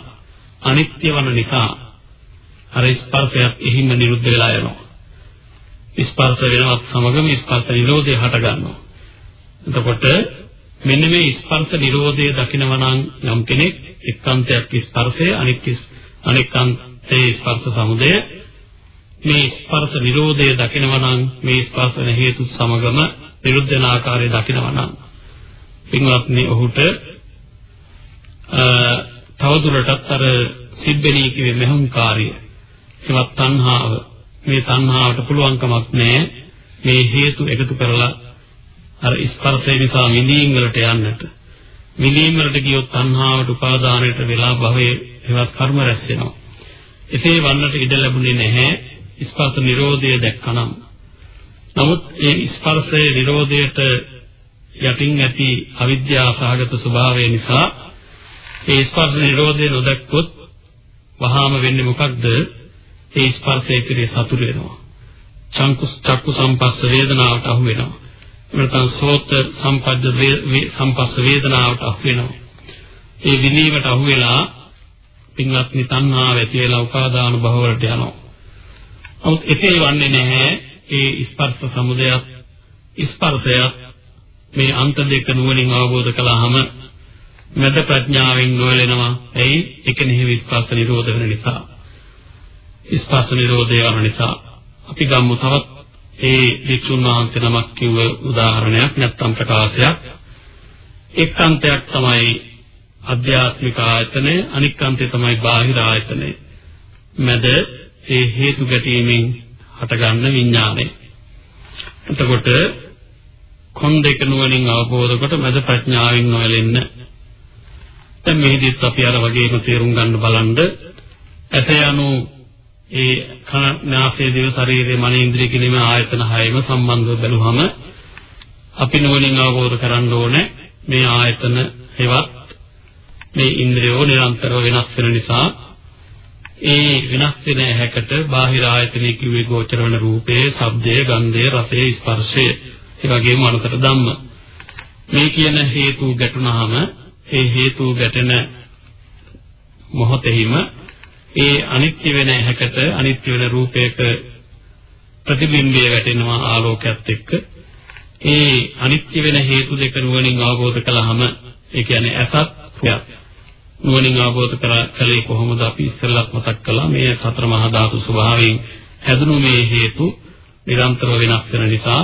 S3: අනිත්‍ය වන නිසා අර ස්පර්ශයත් එහිම නිරුද්ධ වෙලා යනවා. ස්පර්ශ වෙනවත් සමගම ස්පර්ශ නිරෝධය හට ගන්නවා. එතකොට මෙන්න මේ ස්පර්ශ නිරෝධය දකිනවා නම් යම් කෙනෙක් එක්කාන්තයක් ස්පර්ශය අනික් අනික්කාන්තයේ ස්පර්ශ සමුදය. මේ ස්පර්ශ නිරෝධය දකිනවා නම් මේ ස්පර්ශ හේතු සමගම විරුද්ධ වෙන ආකාරය දකිනවා නම් පින්වත්නි ඔහුට තවදුරටත් අර සිබ්බෙනී කියේ මෙහුම්කාරිය එවත් තණ්හාව. මේ තණ්හාවට පුළුවන්කමක් නැහැ මේ හේතු එකතු කරලා අර ස්පර්ශය නිසා විඳීම් වලට යන්නට. විඳීම් වලට ගියොත් තණ්හාවට උපාදානයට වෙලා භවයේ හේවත් කර්ම රැස් වෙනවා. එසේ වන්නට ඉඩ ලැබුණේ නැහැ ස්පර්ශ නිරෝධය දැක්කනම්. නමුත් ඒ ස්පර්ශයේ නිරෝධයට යටින් ඇති අවිද්‍යාව සහගත ස්වභාවය නිසා ඒ ස්පර්ශ නිරෝධය නොදැක්කොත් වහාම වෙන්නේ මොකක්ද? ඒ ස්පර්ශය කෙරේ සතුට වෙනවා. චක්කු චක්කු සම්පස්ස වේදනාවට අහු වෙනවා. නැත්නම් සෝත සම්පද්ද සම්පස්ස වේදනාවට අහු වෙනවා. ඒ විනීමට අහු වෙලා පින්වත්නි තණ්හාව ඇති වෙලා උපාදාන භව වලට යනවා. නමුත් එසේ වන්නේ නැහැ ඒ ස්පර්ශ සමුදයත් ස්පර්ශයත් මේ අන්ත දෙක නුවණින් අවබෝධ කළාම මද ප්‍රඥාවෙන් නොවැළෙනවා. එයි එක නිහි ස්පර්ශ නිරෝධ වෙන නිසා. ස්පර්ශ නිරෝධය වන නිසා අපි ගම්මු තවත් ඒ වික්ෂුන් වහන්සේ නමක් කිව්ව උදාහරණයක් නැත්නම් ප්‍රකාශයක්. එක් අන්තයක් තමයි අධ්‍යාත්මික ආයතනය අනික් අන්තය තමයි බාහිර ආයතනය. මැද ඒ හේතු ගැටීමෙන් හටගන්න විඥානය. එතකොට කොන් දෙක නුවණින් අවබෝධ කොට මැද ප්‍රඥාවෙන් නොයලෙන්න දැන් මේකෙත් අපි අර වගේම තේරුම් ගන්න බලන්න. ඇත යනු ඒ කන නාසය දිව ශරීරයේ මන ඉන්ද්‍රිය කියන මේ ආයතන හයම සම්බන්ධව බැලුවම අපි නුවණින් අවබෝධ කරගන්න ඕනේ මේ ආයතන හේවත් මේ ඉන්ද්‍රියෝ නිරන්තරව වෙනස් වෙන නිසා ඒ වෙනස් වෙන හැකට බාහිර ආයතනයේ කිව්වේ ගෝචර වන රූපේ, ශබ්දය, ගන්ධය, රසය, ස්පර්ශය, ඒ වගේම අනුතර ධම්ම. මේ කියන හේතු ගැටුණාම ඒ හේතු ගැටෙන මොහොතෙහිම ඒ අනිත්‍ය වෙන හැකට අනිත්‍ය වෙන රූපයක ප්‍රතිබිම්බය වැටෙනවා ආලෝකයත් එක්ක. ඒ අනිත්‍ය වෙන හේතු දෙක නුවණින් අවබෝධ කළාම ඒ කියන්නේ අසත් ක්‍රියා. නුවණින් අවබෝධ කළේ කොහොමද අපි ඉස්සෙල්ලත් මතක් කළා මේ සතර මහා ධාතු ස්වභාවයෙන් හැදුණු මේ හේතු නිරන්තරව වෙනස් වෙන නිසා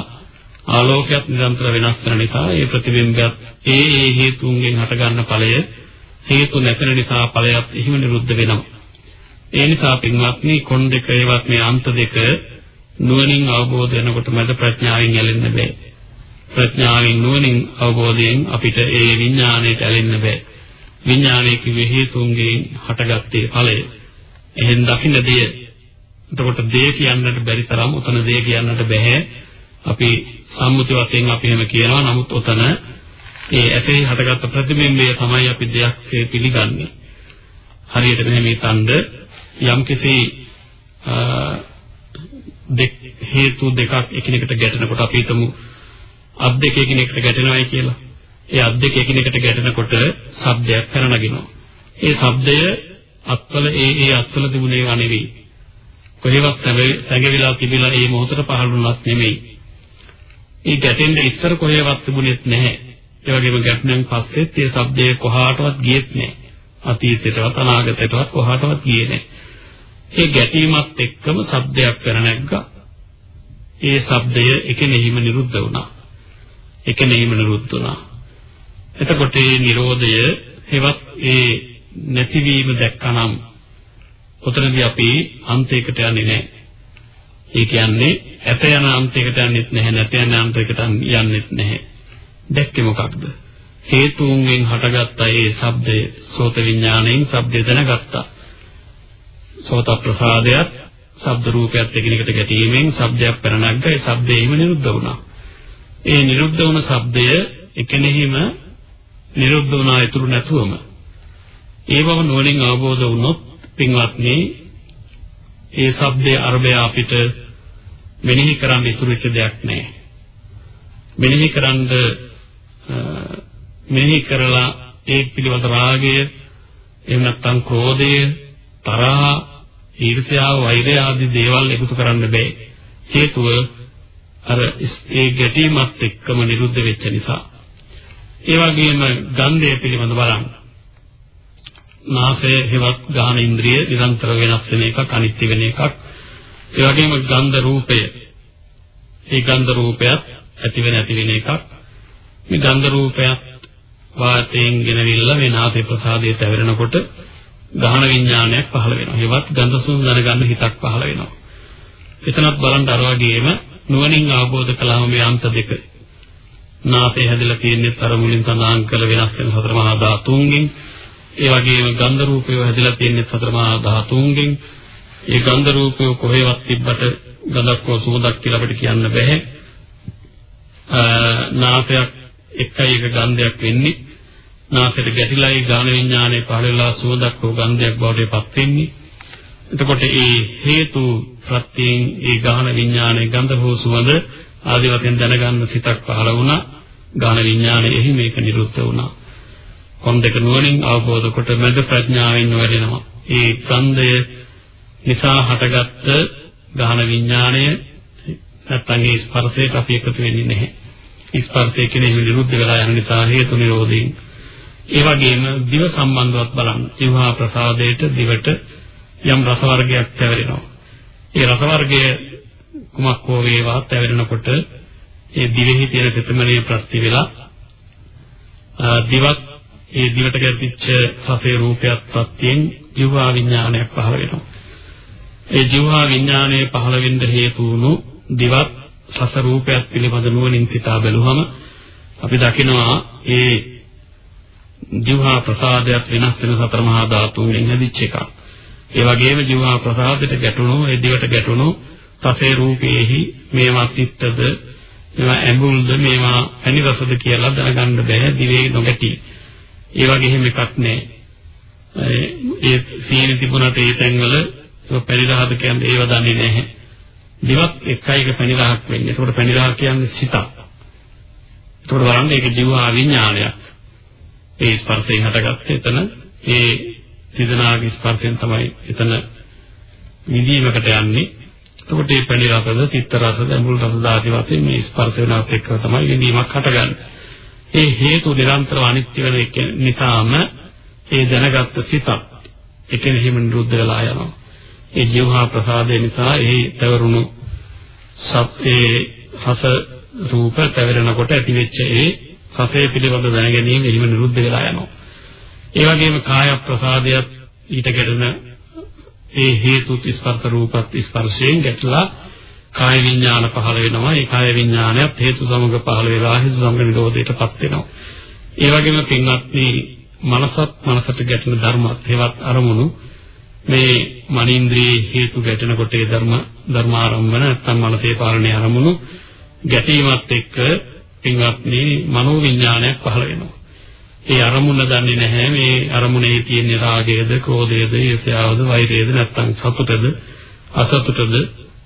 S3: ආලෝකයක් නිරන්තර වෙනස් වෙන නිසා ඒ ප්‍රතිබිම්බයත් ඒ ඒ හේතුන්ගෙන් හටගන්න ඵලය හේතු නැසෙන නිසා ඵලයත් එහිම නිරුද්ධ වෙනවා. ඒ නිසා පින්වත්නි කොන් දෙක ඒවත් මේ අන්ත දෙක නුවණින් අවබෝධ වෙනකොට මද ප්‍රඥාවෙන් ඇලෙන්න බෑ. ප්‍රඥාවෙන් නුවණින් අවබෝධයෙන් අපිට ඒ විඥාණයට ඇලෙන්න බෑ. විඥානයේ කිව්වේ හේතුන්ගෙන් හටගත්තේ ඵලය. එහෙන් දකින්න දෙය. එතකොට දෙය කියන්නට බැරි තරම් උතන දෙය කියන්නට බෑ. අපි සම්මුති වශයෙන් අපි එහෙම කියනවා. නමුත් උතන ඒ ඇසේ හටගත්ත ප්‍රතිබිම්බය තමයි අපි දෙයක් පිළිගන්නේ. හරියට මෙහෙම හිතනද යම්කිසි දෙක් හේතු දෙකක් එකිනෙකට ගැටෙනකොට අපි හිතමු අත් දෙක එකිනෙකට ගැටෙනවායි කියලා. ඒ අත් දෙක එකිනෙකට ගැටෙනකොට ශබ්දයක් පැනනගිනවා. ඒ ශබ්දය අත්වල ඒ ඒ අත්වල තිබුණේ නෙවෙයි. කොහෙවත් සැඟවිලා තිබිලා ඒ මොහොතට පහළ වුණත් නෙමෙයි. ඒ ගැටෙන්න ඉස්සර කොහෙවත් තිබුණෙත් නැහැ. ඒ වගේම ගැටෙනන් පස්සෙත් ඒ ශබ්දය කොහාටවත් ගියෙත් නැහැ. අතීතයටවත් අනාගතයටවත් කොහාටවත් ගියේ නැහැ. ඒ ගැටීමත් එක්කම ශබ්දයක් පෙර නැග්ගා. ඒ ශබ්දය එකෙනෙහිම නිරුද්ධ වුණා. එකෙනෙහිම නිරුද්ධ වුණා. එතකොට මේ Nirodhaය හෙවත් ඒ නැතිවීම දැක්කනම් උතනදී අපි අන්තයකට යන්නේ නැහැ. ඒ කියන්නේ ඇත යන අන්තයකට යන්නෙත් නැහැ නැත යන අන්තයකට යන්නෙත් නැහැ. දැක්කේ මොකක්ද? හේතුන්ගෙන් හටගත්ත ඒ ශබ්දය සෝත විඥාණයෙන් ශබ්දය දැනගත්තා. සෝත ප්‍රසාදයක් ශබ්ද රූපයත් එකිනෙකට ගැටීමෙන් ශබ්දයක් පෙරනග්ග ඒ ශබ්දයේම නිරුද්ධ වුණා. ඒ නිරුද්ධ වුණ ශබ්දය එකෙනෙහිම නිරුද්ධ වුණා ඉතුරු නැතුවම ඒ බව නුවණින් අවබෝධ වුණොත් පින්වත්නි ඒ ශබ්දයේ අර්බය අපිට මෙනෙහි කරන්න ඉතුරු වෙච්ච දෙයක් නැහැ. මෙනෙහි කරන්න මෙනෙහි කරලා ඒ පිළිබඳ රාගය එහෙම නැත්නම් ක්‍රෝධය තරහ ඊර්ෂ්‍යාව වෛරය ආදී දේවල් එකතු කරන්න බෑ. හේතුව අර ඒ ගැටීමත් එක්කම නිරුද්ධ වෙච්ච නිසා. ඒ වගේම ගන්ධය පිළිබඳ බලන්න. නාසය හෙවත් ගාහන ඉන්ද්‍රිය නිරන්තර වෙනස් වෙන එකක් අනිත්‍ය වෙන එකක්. ඒ වගේම ගන්ධ රූපය. ඒ ගන්ධ රූපයත් ඇති වෙන ඇති වෙන එකක්. මේ ගන්ධ රූපයත් වාතයෙන් ගෙනවිල්ලා මේ නාසය ප්‍රසාදයේ තැවෙරෙනකොට ගහන විඥානයක් පහළ වෙනවා. ඒවත් ගන්ධ සුවඳ දැනගන්න හිතක් පහළ වෙනවා. එතනත් බලන්න අර වගේම නුවණින් අවබෝධ කළාම මේ අංශ දෙක. නාසය හැදලා තියෙන්නේ අර මුලින් සඳහන් කළ වෙනස් වෙන සතර මහා ධාතුන්ගෙන්. ඒ වගේම ගන්ධ රූපය හැදලා තියෙන්නේ සතර මහා ධාතුන්ගෙන්. ඒ ගන්ධ රූපය කොහෙවත් තිබ්බට ගඳක් හෝ සුවඳක් කියලා අපිට කියන්න බෑ. නාසයක් එකයි එක ගන්ධයක් වෙන්නේ නාසයට ගැටිලායි ගාන විඥානයේ පහළ වෙලා සුවඳක් හෝ ගන්ධයක් බවට පත් වෙන්නේ එතකොට ඒ හේතු ප්‍රත්‍යයෙන් ඒ ගාන විඥානයේ ගන්ධ හෝ සුවඳ ආදී වශයෙන් දැනගන්න සිතක් පහළ වුණා ගාන විඥානයේ එහි මේක නිරුද්ධ වුණා කොන් දෙක නුවණින් අවබෝධ කොට මද ප්‍රඥාවෙන් වැඩෙනවා ඒ ගන්ධය නිසා හටගත්ත ගාහන විඥාණය නැත්නම් ඒ ස්පර්ශයට අපි එකතු වෙන්නේ නැහැ. ස්පර්ශය කියන්නේ නිරුද්ධ වෙලා යන නිසා හේතු නිරෝධයෙන්. ඒ වගේම දිව සම්බන්ධවත් බලන්න. ජීවහා ප්‍රසාදයට දිවට යම් රස වර්ගයක් පැවරෙනවා. ඒ රස වර්ගය කුමක් හෝ වේවා පැවරෙනකොට ඒ දිවෙහි තියෙන තෙතමනේ ප්‍රති වෙලා දිවත් ඒ දිවට ගැටිච්ච රසේ රූපයක් ප්‍රත්‍යයෙන් ජීවහා විඥානයක් පහළ වෙනවා. ඒ ජීවහා විඥානයේ පහළ වෙන්න හේතු වුණු දිවත් රස රූපයක් පිළිබඳ නුවණින් සිතා බැලුවම අපි දකිනවා ඒ ජීවහා ප්‍රසාදයක් වෙනස් වෙන සතර මහා ධාතුන්ගෙන් හැදිච්ච එකක්. ඒ වගේම ජීවහා ප්‍රසාදයට ගැටුණු ඒ දිවට ගැටුණු රසේ රූපේහි මේවා තිත්තද මේවා ඇඹුල්ද මේවා පැණි රසද කියලා දැනගන්න බෑ දිවේ නොගැටි. ඒ වගේ එහෙම එකක් නෑ. ඒ සීනි තිබුණාට ඒ තැන්වල ඒක පැණි රහද කියන්නේ ඒව දන්නේ නැහැ. දිවත් එකයික පැණි රහක් වෙන්නේ. ඒකට පැණි රහ කියන්නේ සිතක්. ඒකට බලන්න ඒක ජීවා විඥානයක්. ඒ ස්පර්ශයෙන් හටගත්තේ එතන ඒ තිදනාගේ ස්පර්ශයෙන් තමයි එතන විදීමකට යන්නේ. එතකොට මේ පැණි රසද, තිත්ත රසද, අඹුල් රසද ආදී වශයෙන් මේ ස්පර්ශ වෙනවත් එක්ක තමයි විදීමක් හටගන්නේ. ඒ හේතු නිරන්තරව අනිත්‍ය වෙන එක නිසාම ඒ දැනගත්ත සිතක් එකෙනෙහිම නිරුද්ධ වෙලා යනවා. ඒ ජීවහා ප්‍රසාදය නිසා ඒ තවරුණු සත්යේ රස රූප පැවරෙනකොට ඇතිවෙච්ච ඒ රසය පිළිබඳ දැනගැනීම එහිම නිරුද්ධ වෙලා යනවා. ඒ වගේම කාය ප්‍රසාදයක් ඊට ගැටෙන ඒ හේතු ස්පර්ශ රූපත් ස්පර්ශයෙන් ගැටලා කාය විඥාන පහළ වෙනවා. ඒ කාය විඥානයත් හේතු සමග පහළ වෙලා හේතු සමග නිරෝධයටපත් වෙනවා. ඒ වගේම පින්වත්නි මනසත් මනසට ගැටෙන ධර්මත් හේවත් අරමුණු මේ මනින්ද්‍රී හේතු ගැටෙනකොට ඒ ධර්ම ධර්මාරම්භන නැත්නම් මනසේ පාලනයේ අරමුණු ගැටීමත් එක්ක පින්වත්නි මනෝ විඥානයක් පහළ වෙනවා. ඒ අරමුණ දන්නේ නැහැ මේ අරමුණේ තියෙන රාගයද, ක්‍රෝධයද, ඊර්ෂ්‍යාවද, වෛරයද නැත්නම් සතුටද, අසතුටද,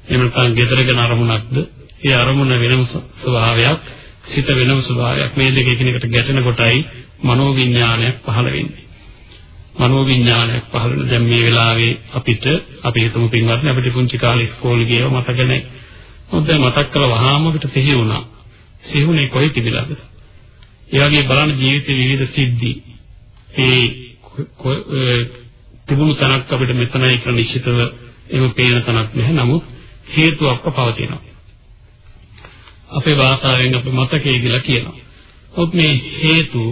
S3: එහෙම නැත්නම් gedaragan අරමුණක්ද? ඒ අරමුණ වෙනම ස්වභාවයක්, සිත වෙනම ස්වභාවයක්. මේ දෙක එකිනෙකට ගැටෙන කොටයි මනෝ විඥානයක් පහළ වෙන්නේ. මනෝ විඥානයක් පහළ වෙන දැන් මේ වෙලාවේ අපිට අපි හිතමු පින්වත්නි අපිට පුංචි කාලේ ඉස්කෝලේ ගියව මතක නැහැ. මොකද මතක් කරලා වහාම අපිට සිහි වුණා. සිහි වුණේ කොයි තිබිලාද? ඒ වගේ බලන ජීවිතේ විවිධ සිද්ධි ඒ තිබුණු තනක් අපිට මෙතනයි කියලා නිශ්චිතව එහෙම පේන තනක් නැහැ. නමුත් හේතුවක්ව පවතිනවා. අපේ භාෂාවෙන් අපි මතකයේ කියලා කියනවා. ඔත් මේ හේතු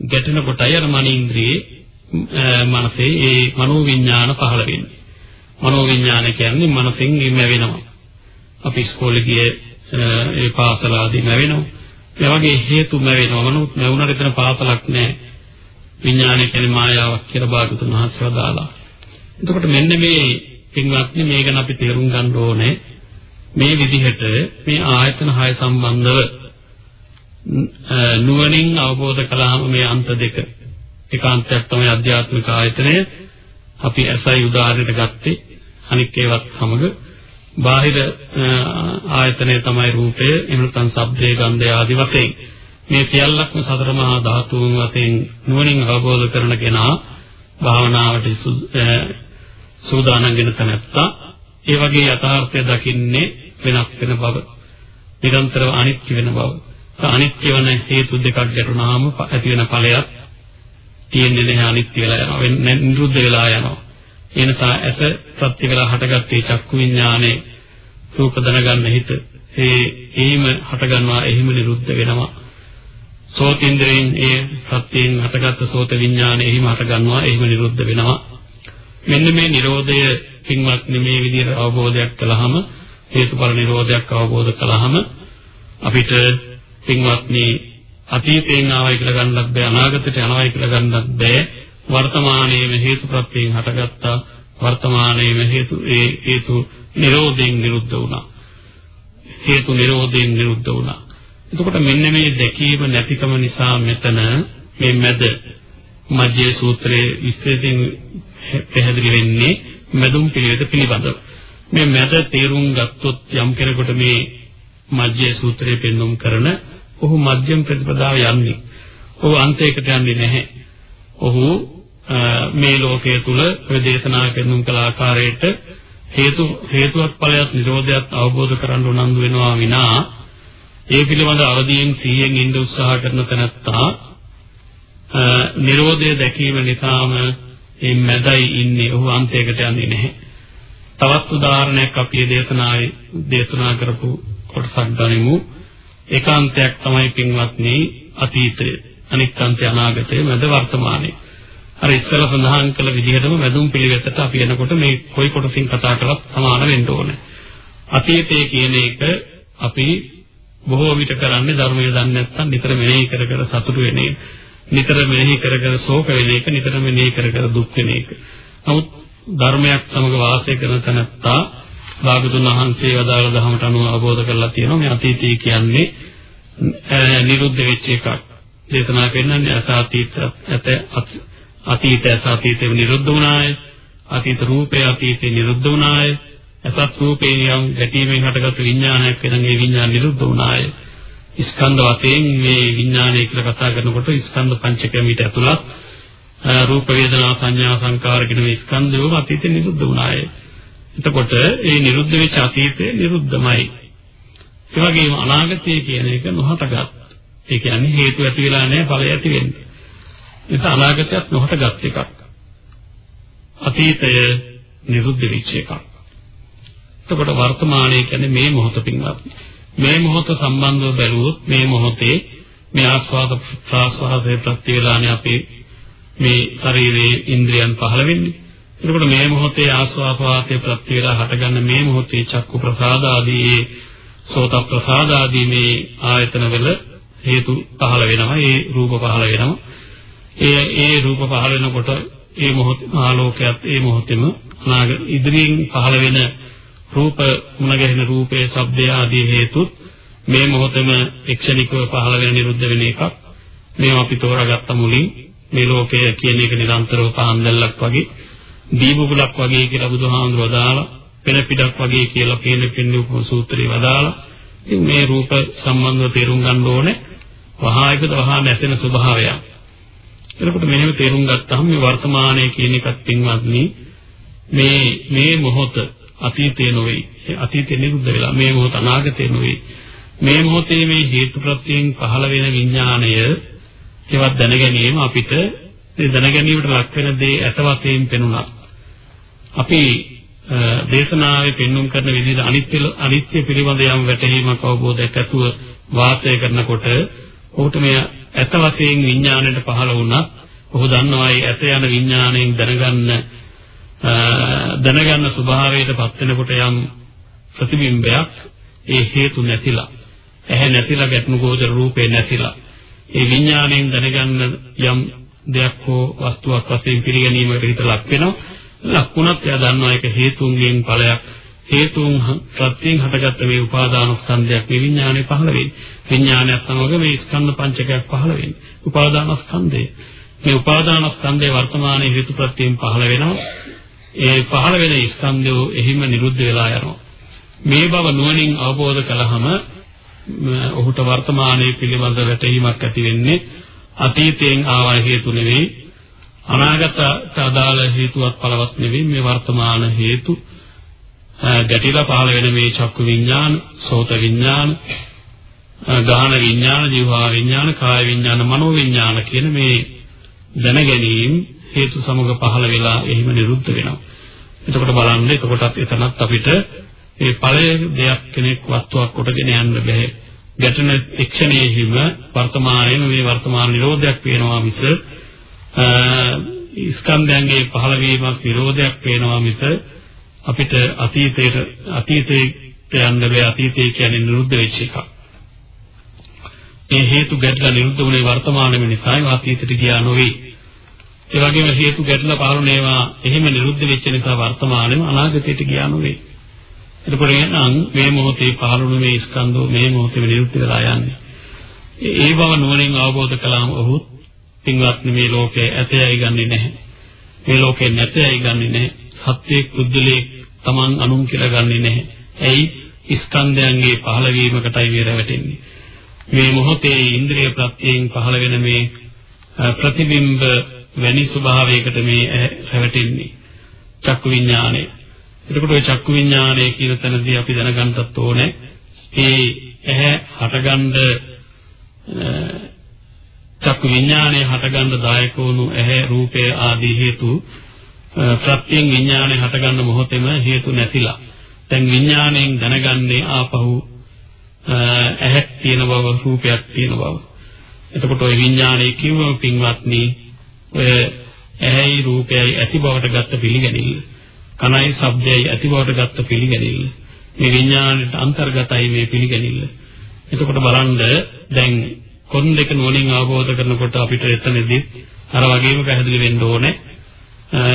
S3: ගැටෙන කොටයි අර මනින්ද්‍රියේ මනසේ ඒ මනෝවිඤ්ඤාණ පහළ වෙන්නේ. මනෝවිඤ්ඤාණ කියන්නේ මනසෙන් ඉමෙවෙනවා. අපි ඉස්කෝලේ ගියේ ඒ පාසල ආදී නැවෙනවා. ඒ වගේ හේතු නැවෙනවා. නමුත් නැවුනට එතන පාසලක් නැහැ. විඥානය කියන්නේ මායාවක් කියලා භාගතුන් වහන්සේ වදාලා. එතකොට මෙන්න මේ පින්වත්නි මේක අපි තේරුම් ගන්න ඕනේ. මේ විදිහට මේ ආයතන 6 සම්බන්ධව නුවණින් අවබෝධ කළාම මේ අන්ත දෙක ඒකාන්තයක් තමයි අධ්‍යාත්මික ආයතනය අපි ඇසයි උදාහරණයට ගත්තේ අනික් ඒවත් සමග බාහිර ආයතනය තමයි රූපය එහෙම නැත්නම් ශබ්දේ ගන්ධය ආදී වශයෙන්. මේ සියල්ලක්ම සතර මහා ධාතුන් වශයෙන් නුවණින් අවබෝධ කරන කෙනා භාවනාවට සූදානම් වෙන තැනත්තා. ඒ වගේ යථාර්ථය දකින්නේ වෙනස් වෙන බව නිරන්තරව අනිත්‍ය වෙන බව. අනිත්‍ය වෙන හේතු දෙකක් ගැටුණාම ඇති වෙන ඵලයක් තියෙන්නේ නැහැ අනිත්‍ය වෙලා යනවා නිරුද්ධ වෙලා යනවා. ඒ නිසා ඇස සත්‍ය වෙලා හටගත්තේ චක්කු විඥානේ. රූප දැනගන්න හිත. ඒ එහිම හටගන්නවා එහිම නිරුද්ධ වෙනවා. සෝතින්ද්‍රයෙන් ඒ සත්‍යයෙන් හටගත්ත සෝත විඥානේ එහිම හටගන්නවා එහිම නිරුද්ධ වෙනවා. මෙන්න මේ Nirodhaය පින්වත්නි මේ විදිහට අවබෝධයක් කළාම හේතුඵල Nirodhaයක් අවබෝධ කළාම අපිට පින්වත්නි අතීතයෙන් ආවයි කියලා ගන්නත් බෑ අනාගතයට යනවායි කියලා ගන්නත් බෑ. වර්තමානයේම හේතුප්‍රත්‍යයෙන් හටගත්තා. වර්තමානයේම හේතු ඒ හේතු නිරෝධයෙන් නිරුද්ධ වුණා හේතු නිරෝධයෙන් නිරුද්ධ වුණා එතකොට මෙන්න මේ දැකීම නැතිකම නිසා මෙතන මේ මැද මජ්ජේ සූත්‍රයේ විස්තරයෙන් පැහැදිලි වෙන්නේ මැදුම් පිළිවෙත පිළිබඳව. මේ මැද තේරුම් ගත්තොත් යම් කෙනෙකුට මේ මජ්ජේ සූත්‍රය පෙන්වුම් කරන ඔහු මධ්‍යම ප්‍රතිපදාව යන්නේ. ඔහු අන්තයකට යන්නේ නැහැ. ඔහු මේ ලෝකයේ තුල ප්‍රදේශනා පෙන්වුම් කළ ආකාරයට හේතු හේතුවත් ඵලයක් නිරෝධයක් අවබෝධ කරගන්න උනන්දු වෙනවා විනා ඒ පිළිබඳ අවදියෙන් සිහියෙන් ඉන්න උත්සාහ කරන තැනත්තා නිරෝධය දැකීම නිසාම මේ මැදයි ඉන්නේ ඔහු අන්තයකට යන්නේ නැහැ. තවත් උදාහරණයක් අපි දේශනාවේ දේශනා කරපු කොටසක් ගනිමු. ඒකාන්තයක් තමයි පින්වත්නි අතීතය. අනිත්‍යන්තය අනාගතය මැද වර්තමානයේ. අර ඉස්සර සඳහන් කළ විදිහටම මැදුම් පිළිවෙතට අපි එනකොට මේ කොයි කොටසින් කතා කළත් සමාන වෙන්න ඕනේ. අතීතය කියන එක අපි බොහෝ විට කරන්නේ ධර්මයේ දන්නේ නැත්නම් නිතර මෙනෙහි කර කර සතුටු වෙන එක. නිතර මෙනෙහි කර කර ශෝක වෙන එක, නිතර මෙනෙහි කර කර දුක් වෙන එක. නමුත් ධර්මයක් සමග වාසය කරන තැනත්තා භාගතුන් වහන්සේ වදාළ ධර්මයට අනුව අවබෝධ කරලා තියෙනවා මේ අතීතය කියන්නේ නිරුද්ධ වෙච්ච එකක්. දේශනා කරනන්නේ අසාතීත ඇත අතීතය අතීතේ නිරුද්ධ වුණාය. අතීත රූපය අතීතේ නිරුද්ධ වුණාය. අසත් රූපේ යම් ගැටීමෙන් හටගත් විඥානයක් වෙන මේ විඥාන නිරුද්ධ වුණාය. ස්කන්ධ වශයෙන් මේ විඥානය කියලා කතා කරනකොට ස්කන්ධ පංචකය මීට ඇතුළත් රූප වේදනා සංඥා සංකාර කියන මේ ස්කන්ධයම අතීතේ නිරුද්ධ වුණාය. එතකොට ඒ නිරුද්ධ වෙච්ච අතීතේ නිරුද්ධමයි. ඒ වගේම අනාගතය කියන එක නොහටගත්. ඒ කියන්නේ හේතු ඇති වෙලා නැහැ ඵලය ඇති වෙන්නේ. ඒක අනාගතයත් නොහටගත් එකක්. අතීතය නිරුද්ධ වෙච්ච එකක්. එතකොට වර්තමානයේ කියන්නේ මේ මොහොත පින්වත්. මේ මොහොත සම්බන්ධව බැලුවොත් මේ මොහොතේ මේ ආස්වාද ප්‍රාස්වාදයේ ප්‍රත්‍ය වේලානේ අපේ මේ ශරීරයේ ඉන්ද්‍රියන් පහළ වෙන්නේ. එතකොට මේ මොහොතේ ආස්වාදයේ ප්‍රත්‍ය වේලා හටගන්න මේ මොහොතේ චක්කු ප්‍රසාද ආදී සෝත ප්‍රසාද ආදී මේ ආයතන වල හේතු පහළ වෙනවා. ඒ රූප පහළ වෙනවා. ඒ ඒ රූප පහළ වෙනකොට ඒ මොහොත ආලෝකයක් ඒ මොහොතෙම අනාගත ඉදිරියෙන් පහළ වෙන රූප මුණ ගැහෙන රූපයේ ශබ්දය ආදී හේතුත් මේ මොහොතේම එක්ෂණිකව පහළ වෙන නිරුද්ධ වෙන එකක්. මේවා අපි තෝරාගත්ත මුලින් මේ ලෝකය කියන එක නිරන්තරව පහන් දැල්ලක් වගේ දීපුලක් වගේ කියලා බුදුහාමුදුරුවෝ දාලා පෙන පිටක් වගේ කියලා කියන පින්නු සූත්‍රේ වදාලා ඉතින් මේ රූප සම්බන්ධව තේරුම් ගන්න ඕනේ වහා එකද වහා නැසෙන ස්වභාවයක්. එතකොට මෙහෙම තේරුම් ගත්තාම මේ වර්තමානයේ කියන එකත් පින්වත්නි මේ මේ මොහොත අතීතේ නොවේ. අතීතේ නිරුද්ධ වෙලා මේ මොහොත අනාගතේ නොවේ. මේ මොහොතේ මේ හේතුප්‍රත්‍යයෙන් පහළ වෙන විඥාණය ඒවත් දැන ගැනීම අපිට ඒ දැන ගැනීමට ලක් වෙන දේ ඇත වශයෙන් පෙනුණා. අපි දේශනාවේ පෙන්눔 කරන විදිහට අනිත්‍ය අනිත්‍ය පිළිබඳ යම් වැටහීමක් අවබෝධයක් ඇතුව වාසය කරනකොට ඔහුට මේ ඇත වශයෙන් විඥාණයට පහළ වුණා. ඔහු දන්නවා ඒ ඇත යන විඥාණයෙන් දැනගන්න දැනගන්න ස්වභාවයට පත් වෙනකොට යම් ප්‍රතිබිම්බයක් ඒ හේතු නැතිලා ඇහැ නැතිලා ගැටණු ගෝචර රූපේ නැතිලා ඒ විඥාණයෙන් දැනගන්න යම් දෙයක් හෝ වස්තුවක් වශයෙන් පිළිගැනීමකට හිත ලක් වෙනවා ලක්ුණත් එයා දන්නවා ඒක හේතුන්ගෙන් ඵලයක් හේතුන් ප්‍රත්‍යයෙන් හටගත්ත මේ උපාදාන ස්කන්ධයක් මේ විඥානේ පහළ වෙන්නේ විඥානයත් සමග මේ ස්කන්ධ පංචකයක් පහළ වෙන්නේ. උපාදාන ස්කන්ධය. මේ උපාදාන ස්කන්ධේ වර්තමානයේ හේතු ප්‍රත්‍යයෙන් පහළ වෙනවා. ඒ පහළ වෙන ස්කන්ධය එහිම නිරුද්ධ වෙලා යනවා. මේ බව නුවණින් අවබෝධ කළාම ඔහුට වර්තමානයේ පිළිබඳ වැටහීමක් ඇති වෙන්නේ අතීතයෙන් ආව හේතු නෙවෙයි අනාගතට අදාළ හේතුවක් පළවත් නෙවෙයි මේ වර්තමාන හේතු ගැටිලා පහළ වෙන මේ චක්කු විඥාන, සෝත විඥාන, ගාහන විඥාන, ජීවා විඥාන, කාය විඥාන, මනෝ විඥාන කියන මේ දැන ගැනීම හේතු සමග පහළ වෙලා එහිම නිරුද්ධ වෙනවා. එතකොට බලන්න එතකොටත් එතනත් අපිට මේ ඵලය දෙයක් කෙනෙක් වස්තුවක් කොටගෙන යන්න බෑ. ගැටෙන එක්ෂණයෙහිම වර්තමානයේ මේ වර්තමාන නිරෝධයක් වෙනවා මිස ස්කන්ධයන්ගේ පහළවීමක් නිරෝධයක් වෙනවා මිස අපිට අතීතයට අතීතයට යන්න බෑ අතීතය කියන්නේ නිරුද්ධ වෙච්ච එකක්. ඒ හේතු ගැටලා නිරුද්ධ වුණේ වර්තමානයේ නිසායි අතීතයට ගියා නොවේ. ඒ වගේම හේතු ගැටල පහළුන ඒවා එහෙම නිරුද්ධ වෙච්ච නිසා වර්තමානයේම අනාගතයට ගියා නෙවෙයි. එතකොට එහෙනම් මේ මොහොතේ පහළුන මේ ස්කන්ධෝ මේ මොහොතේ නිරුද්ධ වෙලා යන්නේ. ඒ බව නුවණින් අවබෝධ කළාම ඔහු පින්වත්නි මේ ලෝකයේ ඇතයයි ගන්නෙ නැහැ. මේ ලෝකේ නැතයයි ගන්නෙ නැහැ. සත්‍යයේ කුද්දලේ Taman අනුන් කියලා ගන්නෙ නැහැ. ඇයි? ස්කන්ධයන්ගේ පහළවීමකටයි මේ රැවටෙන්නේ. මේ මොහොතේ ඉන්ද්‍රිය ප්‍රත්‍යයෙන් පහළ වෙන මේ ප්‍රතිබිම්බ වැනි ස්වභාවයකට මේ රැවටෙන්නේ. චක්කු විඥානය. එතකොට ওই චක්කු විඥානය කියන තැනදී අපි දැනගන්නත් ඕනේ. ඒ ඇහැ හටගන්න චක්කු විඥානය හටගන්න දායක වුණු ඇහැ රූපය ආදී හේතු ප්‍රත්‍යයෙන් විඥානය හටගන්න මොහොතේම හේතු නැතිලා. දැන් විඥාණයෙන් දැනගන්නේ ආපහු ඇහක් තියෙන බව රූපයක් තියෙන බව. එතකොට ওই විඥාණය කිව්වම පින්වත්නි ඔය ඇහැයි රූපයයි ඇති බවට ගත්ත පිළිගැනිල්ල. කනයි ශබ්දයයි ඇති බවට ගත්ත පිළිගැනිල්ල. මේ විඥාණයට අන්තර්ගතයි මේ පිළිගැනිල්ල. එතකොට බලන්න දැන් කොන් දෙක නෝනින් අවබෝධ කරනකොට අපිට එතනදී අර වගේම පැහැදිලි වෙන්න ඕනේ.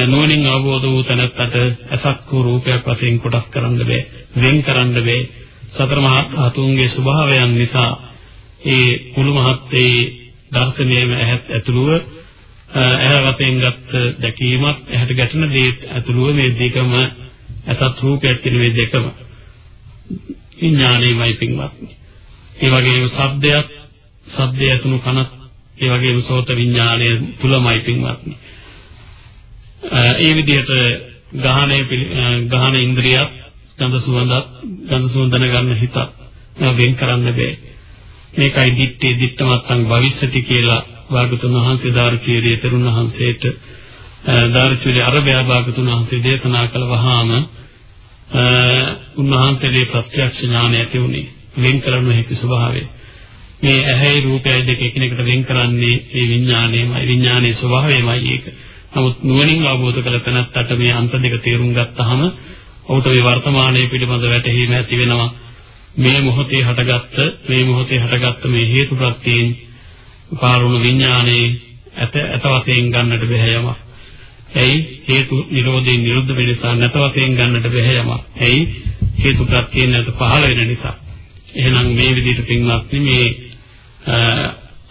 S3: නෝනින් අවබෝධ වූ තැනත්තට අසත්කු රූපයක් වශයෙන් කොටස් කරන්න බෑ. වෙන් කරන්න බෑ. සතර මහා ධාතුන්ගේ ස්වභාවයන් නිසා ඒ කුළු මහත්තේ දර්ශනයේම ඇහත් ඇතුළුව ඇහැ වශයෙන් ගත්ත දැකීමත් ඇහැට ගැටෙන දේ ඇතුළුව මේ දෙකම අසත් රූපයක් කියන මේ දෙකම විඥානයමයි පින්වත්නි. ඒ වගේම ශබ්දයක් ශබ්දය ඇතුණු කනත් ඒ වගේම සෝත විඥානය තුලමයි පින්වත්නි. ඒ විදිහට ගහණය ගහන ඉන්ද්‍රියක් ගඳ සුවඳත් ගඳ සුවඳ දැනගන්න හිතත් වෙන් කරන්න බෑ. මේකයි දිත්තේ දිත්තමත්සං භවිෂ්‍යති කියලා වාගතුන් වහන්සේ දාර්චීරිය තරුණ වහන්සේට දාර්චීරිය අරබයා වාගතුන් වහන්සේ දේශනා කළ වහාම උන්වහන්සේගේ ප්‍රත්‍යක්ෂ ඥානය ඇති වුණේ වෙන් කරන්න හැකි ස්වභාවය. මේ ඇහැයි රූපයයි දෙක එකිනෙකට වෙන් කරන්නේ මේ විඥානයමයි විඥානයේ ස්වභාවයමයි ඒක. නමුත් නුවණින් අවබෝධ කළ තැනත්තට මේ අන්ත දෙක තේරුම් ගත්තාම ඔහුට මේ වර්තමානයේ පිළිබඳ වැටහීම ඇති වෙනවා. මේ මොහොතේ හටගත්ත මේ මොහොතේ හටගත්ත මේ හේතු ප්‍රත්‍යයෙන් පාරුණු විඥානයේ ඇත ඇත වශයෙන් ගන්නට බැහැ යමක්. එයි හේතු නිරෝධයෙන් නිරුද්ධ වෙන නිසා නැත වශයෙන් ගන්නට බැහැ යමක්. එයි හේතු ප්‍රත්‍යයෙන් නැත පහළ වෙන නිසා. එහෙනම් මේ විදිහට පින්වත්නි මේ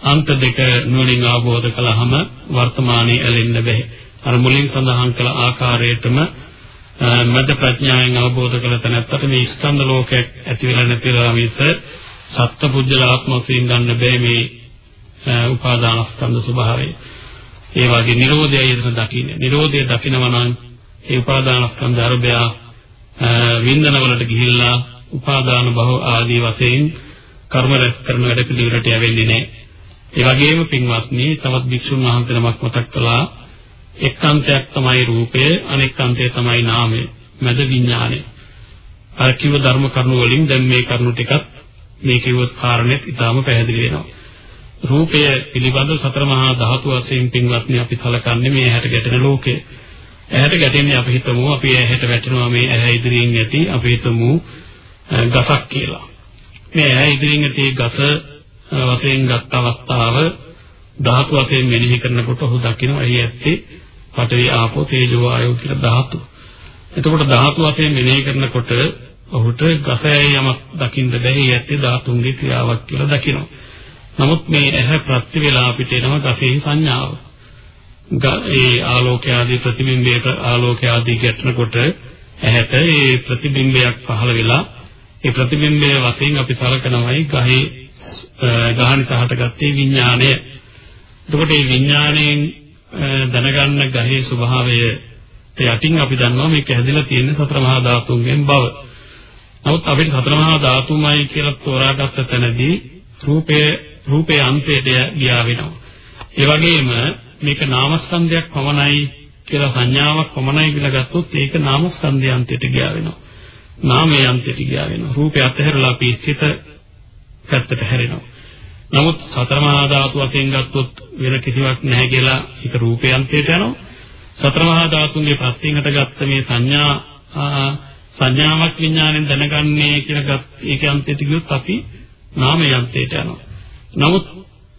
S3: අන්ත දෙක නුවණින් අවබෝධ කළාම වර්තමානයේ ඇලෙන්න බැහැ. අර මුලින් සඳහන් කළ ආකාරයටම මද ප්‍රඥාවෙන් අවබෝධ කළ තැනත්තට මේ ස්කන්ධ ලෝකයක් ඇති වෙලා නැති වෙලා මිස සත්පුජ්‍යල ආත්ම වශයෙන් ගන්න බෑ මේ උපාදාන ස්කන්ධ ස්වභාවය. ඒ වගේ Nirodhaya යෙදෙන දකින්න. Nirodhaya දකිනවා නම් ඒ උපාදාන ස්කන්ධ අරබය වින්දන වලට ගිහිල්ලා උපාදාන භව ආදී වශයෙන් කර්ම රැස් කරන වැඩ පිළිවෙලට යවෙන්නේ නැහැ. ඒ වගේම පින්වත්නි තවත් භික්ෂුන් වහන්සේ නමක් මතක් කළා එක්කාන්තයක් තමයි රූපය අනෙක් අන්තය තමයි නාමය මැද විඥානය. අර කිව්ව ධර්ම කරුණු වලින් දැන් මේ කරුණු ටිකත් මේ කිව්ව කාරණෙත් ඊටාම පැහැදිලි වෙනවා. රූපය පිළිබඳව සතර මහා ධාතු වශයෙන් පින්වත්නි අපි සලකන්නේ මේ ඇහැට ගැටෙන ලෝකය. ඇහැට ගැටෙන්නේ අපි හිතමු අපි ඇහැට වැටෙනවා මේ ඇහැ ඉදිරියෙන් ඇති අපි හිතමු ගසක් කියලා. මේ ඇහැ ඉදිරියෙන් ඇති ගස වශයෙන් ගත් අවස්ථාව ධාතු වශයෙන් මෙනෙහි කරනකොට ඔහු දකිනවා එහි ඇත්තේ පඨවි ආපෝ තේජෝ ආයෝ කියලා ධාතු. එතකොට ධාතු වශයෙන් මෙනෙහි කරනකොට ඔහුට ගසයයි යමක් දකින්න බැහැ ඇත්තේ ධාතුන්ගේ ක්‍රියාවක් කියලා දකිනවා. නමුත් මේ ඇහැ ප්‍රත්‍ය වේලා අපිට එනවා ගසේ සංඥාව. ඒ ආලෝකය ආදී ප්‍රතිබිම්බයක ආලෝකය ආදී ගැටෙනකොට ඇහැට ඒ ප්‍රතිබිම්බයක් පහළ වෙලා ඒ ප්‍රතිබිම්බයේ වශයෙන් අපි සලකනවායි ගහේ ගහනි සහටගත්තේ විඥාණය. එතකොට මේ විඥාණයෙන් දැනගන්න ගහේ ස්වභාවය යටින් අපි දන්නවා මේක හැදිලා තියෙන්නේ සතර මහා ධාතුන්ගෙන් බව. නමුත් අපිට සතර මහා ධාතුමයි කියලා තෝරාගත්ත තැනදී රූපයේ රූපයේ අන්තයට ගියා වෙනවා. ඒ වගේම මේක නාමස්කන්ධයක් පමණයි කියලා සංඥාවක් පමණයි කියලා ගත්තොත් ඒක නාමස්කන්ධය අන්තයට ගියා වෙනවා. නාමයේ අන්තයට ගියා වෙනවා. රූපය අතහැරලා අපි සිත පැත්තට හැරෙනවා. නමුත් සතර මහා ධාතු වශයෙන් ගත්තොත් වෙන කිසිවක් නැහැ කියලා ඒක රූපයන්තයට යනවා. සතර මහා ධාතුන්ගේ ප්‍රත්‍යයෙන් හටගත්ත මේ සංඥා සංඥාවක් විඥාණයෙන් දැනගන්නේ කියලා ගත් ඒකේ අන්තයට ගියොත් අපි නාමයන්තයට යනවා. නමුත්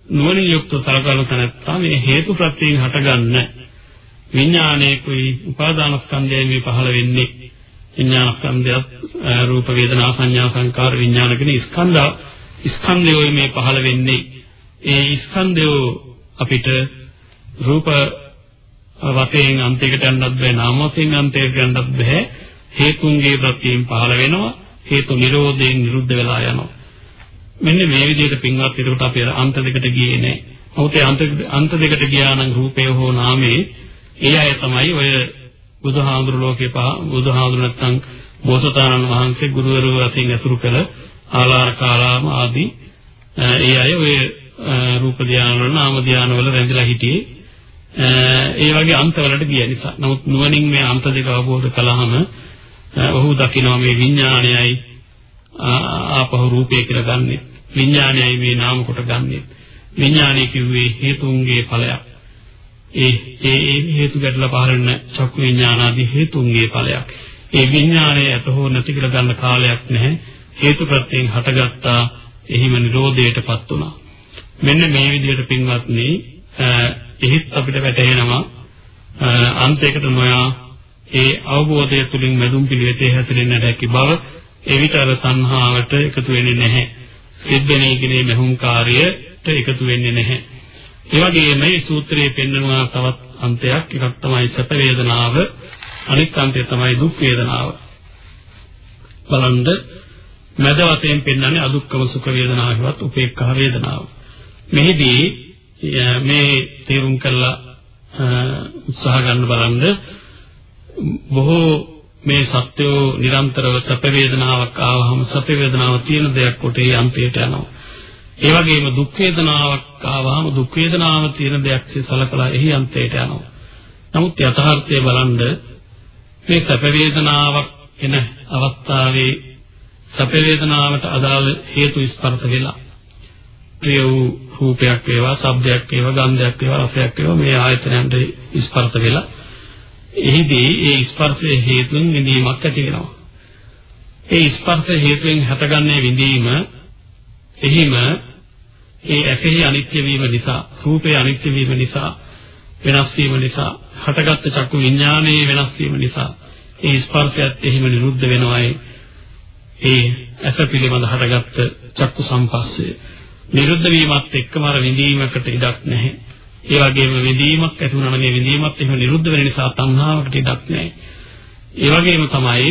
S3: නුවණින් යුක්ත සලකන තැනත්තා මේ හේතු ප්‍රත්‍යයෙන් හටගන්න විඥානයේ කුයි උපාදාන ස්කන්ධයෙන් මේ පහළ වෙන්නේ විඥාන ස්කන්ධයත් රූප වේදනා සංඥා සංකාර විඥාන කියන ස්කන්ධ ස්කන්ධයෝ මේ පහළ වෙන්නේ. ඒ ස්කන්ධයෝ අපිට රූප වශයෙන් අන්තයකට යන්නත් බෑ නාම වශයෙන් අන්තයකට යන්නත් බෑ. හේතුන්ගේ ප්‍රත්‍යයෙන් පහළ වෙනවා හේතු නිරෝධයෙන් නිරුද්ධ වෙලා යනවා. මෙන්න මේ විදිහට පින්වත් එතකොට අපි අන්ත දෙකට ගියේ නෑ. මොකද අන්ත අන්ත දෙකට ගියා නම් රූපය හෝ නාමයේ ඒ අය තමයි ඔය බුදුහාඳුරු ලෝකේ පහ බුදුහාඳුරු නැත්නම් බෝසතාණන් වහන්සේ ගුරුවරු වශයෙන් ඇසුරු කළ ආලාර කාලාම ආදී ඒ අය ඔය රූප ධානය වල නාම ධානය වල රැඳිලා හිටියේ ඒ වගේ අන්තවලට ගිය නිසා. නමුත් නුවණින් මේ අන්ත දෙක අවබෝධ කළාම ඔහු දකිනවා මේ විඥානයයි ආපහු රූපය කියලා ගන්නෙ. විඥානයයි මේ නාම කොට ගන්නෙ. විඥානය කිව්වේ හේතුන්ගේ ඵලයක්. ඒ ඒ හේතු ගැටලා පහළ වෙන චක්කු විඥානාදී හේතුන්ගේ ඵලයක්. ඒ විඥානය ඇත හෝ නැති කියලා ගන්න කාලයක් නැහැ. හේතුප්‍රත්‍යයෙන් හටගත්තා එහිම නිරෝධයටපත් වුණා. මෙන්න මේ විදිහට පින්වත්නි එහිත් අපිට වැටහෙනවා අන්තයකට නොයා ඒ අවබෝධය තුලින් මැදුම් පිළිවෙතේ හැසිරෙන්නට හැකි බව එවිට අර සංහාවට එකතු වෙන්නේ නැහැ. සිද්ධනේ කිනේ මෙහුම් කාර්යයට එකතු වෙන්නේ නැහැ. ඒ වගේම මේ සූත්‍රයේ පෙන්වනවා තවත් අන්තයක් එකක් තමයි සැප වේදනාව අනිත් අන්තය තමයි දුක් වේදනාව. බලන්න මැද වශයෙන් පෙන්වන්නේ අදුක්කම සුඛ වේදනාවවත් උපේක්ඛා වේදනාව. මෙහිදී මේ තේරුම් කළා උත්සාහ ගන්න බලන්න බොහෝ මේ සත්‍යෝ නිරන්තරව සැප වේදනාවක් ආවහම සැප වේදනාව තියෙන දෙයක් කොටේ අන්තයට යනවා. ඒ වගේම දුක් වේදනාවක් ආවහම දුක් වේදනාව තියෙන දෙයක්සේ සලකලා එහි අන්තයට යනවා. නමුත් යථාර්ථය බලන්න මේ සැප වේදනාවක් එන අවස්ථාවේ සැප වේදනාවට අදාළ හේතු ස්පර්ශ වෙලා ප්‍රිය වූ රූපයක් වේවා, ශබ්දයක් වේවා, ගන්ධයක් වේවා, රසයක් වේවා මේ ආයතනයන්ට ස්පර්ශ වෙලා එහිදී ඒ ස්පර්ශයේ හේතුන් විඳීමක් ඇති වෙනවා. ඒ ස්පර්ශ හේතුවෙන් හටගන්නේ විඳීම එහිම ඒ ඇසෙහි අනිත්‍ය වීම නිසා, රූපේ අනිත්‍ය වීම නිසා, වෙනස් වීම නිසා, හටගත් චක්කු විඥානයේ වෙනස් වීම නිසා ඒ ස්පර්ශයත් එහිම නිරුද්ධ වෙනවායි. ඒ ඇස පිළිබඳ හටගත් චක්කු සම්පස්සේ නිරුද්ධ වීමත් එක්කම අර විඳීමකට ඉඩක් නැහැ. ඒ වගේම විඳීමක් ඇති වුණා නම් මේ විඳීමත් එහෙම නිරුද්ධ වෙන නිසා තණ්හාවකට ඉඩක් නැහැ. ඒ වගේම තමයි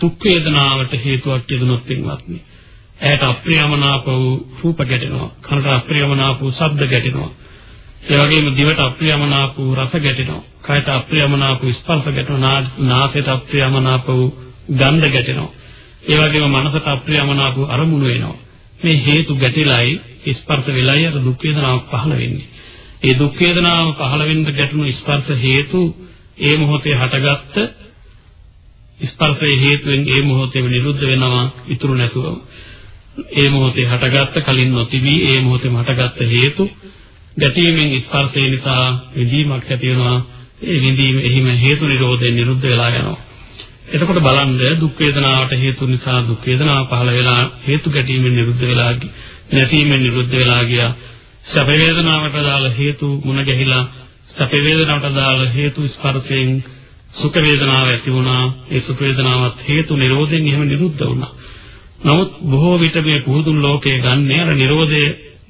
S3: දුක් වේදනාවට හේතුවක් යෙදුනොත් පින්වත්නි. ඇයට අප්‍රියමනාප වූ රූප ගැටෙනවා. කනට අප්‍රියමනාප වූ ශබ්ද ගැටෙනවා. ඒ වගේම දිවට අප්‍රියමනාප වූ රස ගැටෙනවා. කයට අප්‍රියමනාප වූ ස්පර්ශ ගැටෙනවා. නාසයට අප්‍රියමනාප වූ ගන්ධ ගැටෙනවා. ඒ වගේම මනසට අප්‍රියමනාප වූ අරමුණු එනවා. මේ හේතු ගැටිලයි ස්පර්ශ වෙලයි අර දුක් වේදනාවක් පහළ වෙන්නේ. ඒ දුක් වේදනාව පහළ වෙන්න ගැටුණු ස්පර්ශ හේතු ඒ මොහොතේ හටගත්ත ස්පර්ශයේ හේතුවෙන් ඒ මොහොතේම නිරුද්ධ වෙනවා ඉතුරු නැතුවම. ඒ මොහොතේ හටගත්ත කලින් නොතිබී ඒ මොහොතේම හටගත්ත හේතු ගැටීමෙන් ස්පර්ශය නිසා විඳීමක් ඇති වෙනවා. ඒ විඳීම එහිම හේතු නිරෝධයෙන් නිරුද්ධ වෙලා යනවා. එතකොට බලන්න දුක් වේදනාවට හේතු නිසා දුක් වේදනාව පහළ වෙලා හේතු ගැටීමෙන් නිරුද්ධ වෙලා නැසීමෙන් නිරුද්ධ වෙලා ගියා. සැප වේදනාවට දාල හේතු මුණ ගැහිලා සැප වේදනාවට දාල හේතු ස්පර්ශයෙන් සුඛ වේදනාව ඇති වුණා. ඒ සුඛ වේදනාවත් හේතු නිරෝධයෙන් එහෙම නිරුද්ධ වුණා. නමුත් බොහෝ විට මේ පුහුදුන් ලෝකයේ ගන්න අර නිරෝධය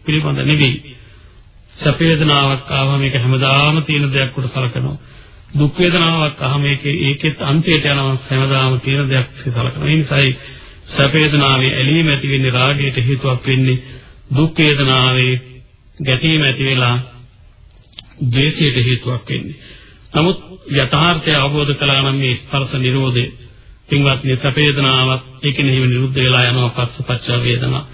S3: පිළිබඳ නෙවෙයි. සැප වේදනාවක් ආවම මේක හැමදාම තියෙන දෙයක් කොට සලකනවා. දුක් වේදනාවක් අහම ඒකේ ඒකෙත් අන්තයට යනවා හැමදාම තියෙන දෙයක් සලකනවා. ඒ නිසායි සැප වේදනාවේ ඇලීම ඇති වෙන්නේ රාගයට හේතුවක් වෙන්නේ දුක් වේදනාවේ ගැටීම ඇති වෙලා ද්වේෂයට හේතුවක් වෙන්නේ. නමුත් යථාර්ථය අවබෝධ කළා නම් මේ ස්පර්ශ නිරෝධය පින්වත්නි සැප වේදනාවත් ඒකෙන හිම නිරුද්ධ වෙලා යනවා පස්සපච්ච වේදනා.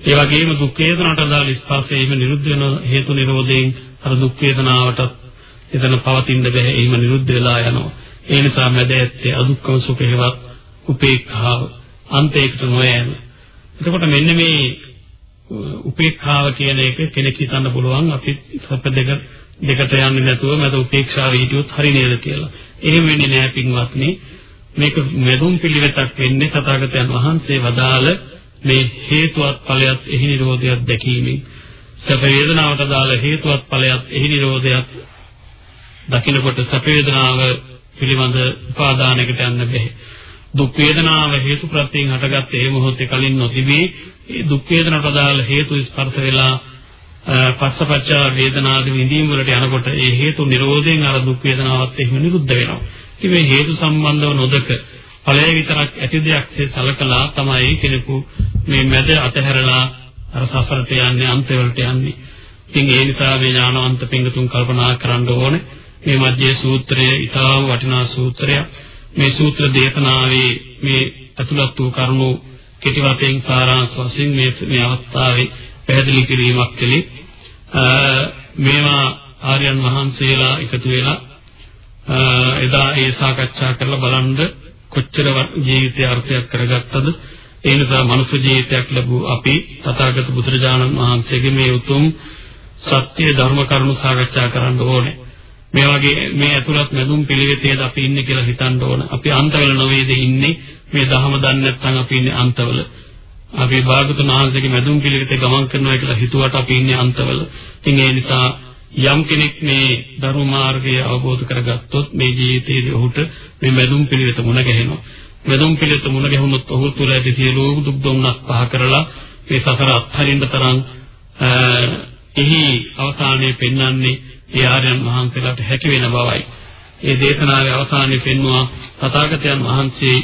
S3: ඒ වගේම දුක් වේදනාවට අදාළ ස්පර්ශයෙම නිරුද්ධ වෙන හේතු නිරෝධයෙන් අර දුක් වේදනාවටත් එතන පවතින්න බෑ එහෙම නිරුද්ධ වෙලා යනවා. ඒ නිසා මැද ඇත්තේ අදුක්කම සුඛේවත් උපේක්ඛාව අන්තයකට නොයෑම. එතකොට මෙන්න මේ උපේක්ඛාව කියන එක කෙනෙක් හිතන්න පුළුවන් අපි සැප දෙක දෙකට යන්නේ නැතුව මැද උපේක්ෂාව හිටියොත් හරි නේද කියලා. එහෙම වෙන්නේ නැහැ පින්වත්නි. මේක මෙදුම් පිළිවෙතක් වෙන්නේ තථාගතයන් වහන්සේ වදාළ මේ හේතුවත් ඵලයක් එහි නිරෝධයක් දැකීමෙන්. සැප වේදනාවට දාල හේතුවත් ඵලයක් එහි නිරෝධයක් දකින්නකොට සැප වේදනාව පිළිබඳ උපාදානයකට යන්න බැහැ. දුක් වේදනාව හේතු ප්‍රත්‍යයෙන් හටගත්ත ඒ මොහොතේ කලින් නොතිබී ඒ දුක් වේදනට අදාළ හේතු ස්පර්ශ වෙලා පස්සපච්චා වේදනාදී විඳීම් වලට යනකොට ඒ හේතු නිරෝධයෙන් අර දුක් වේදනාවත් එහෙම නිරුද්ධ වෙනවා. ඉතින් මේ හේතු සම්බන්ධව නොදක ඵලය විතරක් ඇති දෙයක්සේ සලකලා තමයි කෙනෙකු මේ මැද අතහැරලා අර සසරට යන්නේ අන්තවලට යන්නේ. ඉතින් ඒ නිසා මේ ඥානවන්ත පිංගතුන් කල්පනා කරන්න ඕනේ මේ මධ්‍ය සූත්‍රය ඊටාම වටිනා සූත්‍රයක්. මේ සූත්‍ර දේශනාවේ මේ අතුලත් වූ කරුණු කෙටි වශයෙන් සාරාංශ වශයෙන් මේ මේ අවස්ථාවේ පැහැදිලි කිරීමක් කළේ. මේවා ආර්යයන් වහන්සේලා එකතු වෙලා එදා ඒ සාකච්ඡා කරලා බලන්න කොච්චර ජීවිතය අර්ථයක් කරගත්තද ඒ නිසා මනුෂ්‍ය ජීවිතයක් ලැබූ අපි තථාගත බුදුරජාණන් වහන්සේගේ මේ උතුම් සත්‍ය ධර්ම කරුණු සාකච්ඡා කරන්න ඕනේ. මේ වගේ මේ ඇතුළත් නැදුම් පිළිවෙතේද අපි ඉන්නේ කියලා හිතන්න ඕන. අපි අන්තවල නොවේද ඉන්නේ මේ ධහම දන්නේ නැත්නම් අපි ඉන්නේ අන්තවල. අපි භාගතුන් වහන්සේගේ නැදුම් පිළිවෙතේ ගමන් කරනවා කියලා හිතුවට අපි ඉන්නේ අන්තවල. ඉතින් ඒ නිසා යම් කෙනෙක් මේ ධර්ම මාර්ගය අවබෝධ කරගත්තොත් මේ ජීවිතයේදී ඔහුට මේ මැදුම් පිළිවෙත මුණ ගැහෙනවා. මැදුම් පිළිවෙත මුණ ගැහුනොත් ඔහු තුළ ඇති සියලුම දුක් දුම්නස් පහ කරලා මේ සසර අත්හරින්න තරම් එහි අවසානයේ පෙන්වන්නේ ඒ ආර්යයන් වහන්සේලාට හැකි වෙන බවයි. ඒ දේශනාවේ අවසානයේ පෙන්වුවා තථාගතයන් වහන්සේ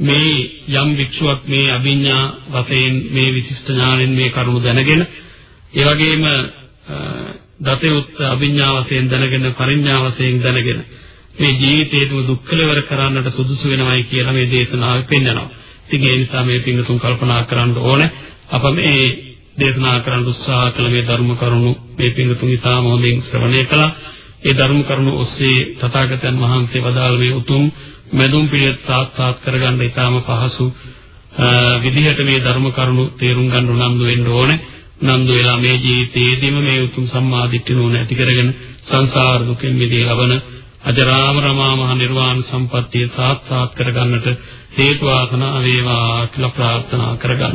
S3: මේ යම් වික්ෂුවක් මේ අභිඥා වශයෙන් මේ විශිෂ්ට ඥාණයෙන් මේ කරුණු දැනගෙන ඒ වගේම දතයුත් අභිඥා වශයෙන් දැනගෙන පරිඥා වශයෙන් දැනගෙන මේ ජීවිතේම දුක් කෙලවර කරන්නට සුදුසු වෙනවයි කියලා මේ දේශනාවේ පෙන්නනවා. ඉතින් ඒ නිසා මේ පින්තුන් කල්පනා කරන්න ඕනේ අප මේ දේශනා කරන්න උත්සාහ කළ මේ ධර්ම කරුණු මේ පින්තුන් ඉතාම හොඳින් ශ්‍රවණය කළා. ඒ ධර්ම කරුණු ඔස්සේ තථාගතයන් වහන්සේ වදාළ මේ උතුම් මෙදුම් පිළිත් සාක්ෂාත් කරගන්න ඉතාම පහසු විදිහට මේ ධර්ම කරුණු තේරුම් ගන්න උනන්දු වෙන්න ඕනේ. උනන්දු වෙලා මේ ජීවිතයේදීම මේ උතුම් සම්මාදිට්ඨිය නෝන ඇති කරගෙන සංසාර දුකෙන් මිදී ලබන අජරාම රමා මහ නිර්වාණ සම්පත්තිය සාක්ෂාත් කරගන්නට හේතු වාසනා වේවා කියලා ප්‍රාර්ථනා කරගන්න.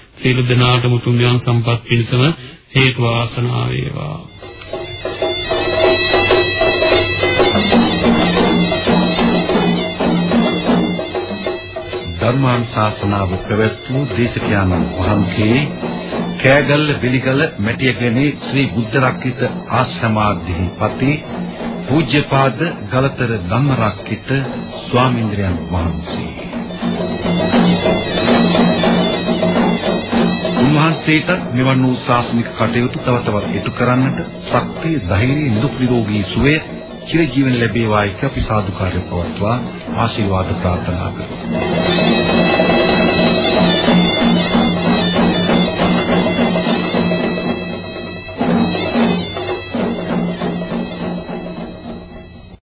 S3: සියලු දෙනාටම උතුම් නිවන් සම්පත් පිණිසම හේතු වාසනා වේවා.
S2: ධර්මානුශාසනාව පැවැත්වූ දේශකයන්න් වහන්සේ කෑගල්ල බෙලිගල මැටියගනේ ශ්‍රී බුද්ධ රක්කිත ආශ්‍රමාධිපති පූජ්‍යපාද ගලතර ධම්මරක්කිත ස්වාමීන්ද්‍රයන් වහන්සේ උන්වහන්සේට මෙවන් වූ ශාසනික කටයුතු තව තවත් ඉටු කරන්නට ශක්තිය, ධෛර්යය, නිදුක් නිරෝගී සුවය චිරජීවන ලැබේවායි කියලා අපි සාදුකාරය පවත්වා ආශිර්වාද ප්‍රාර්ථනා කරමු.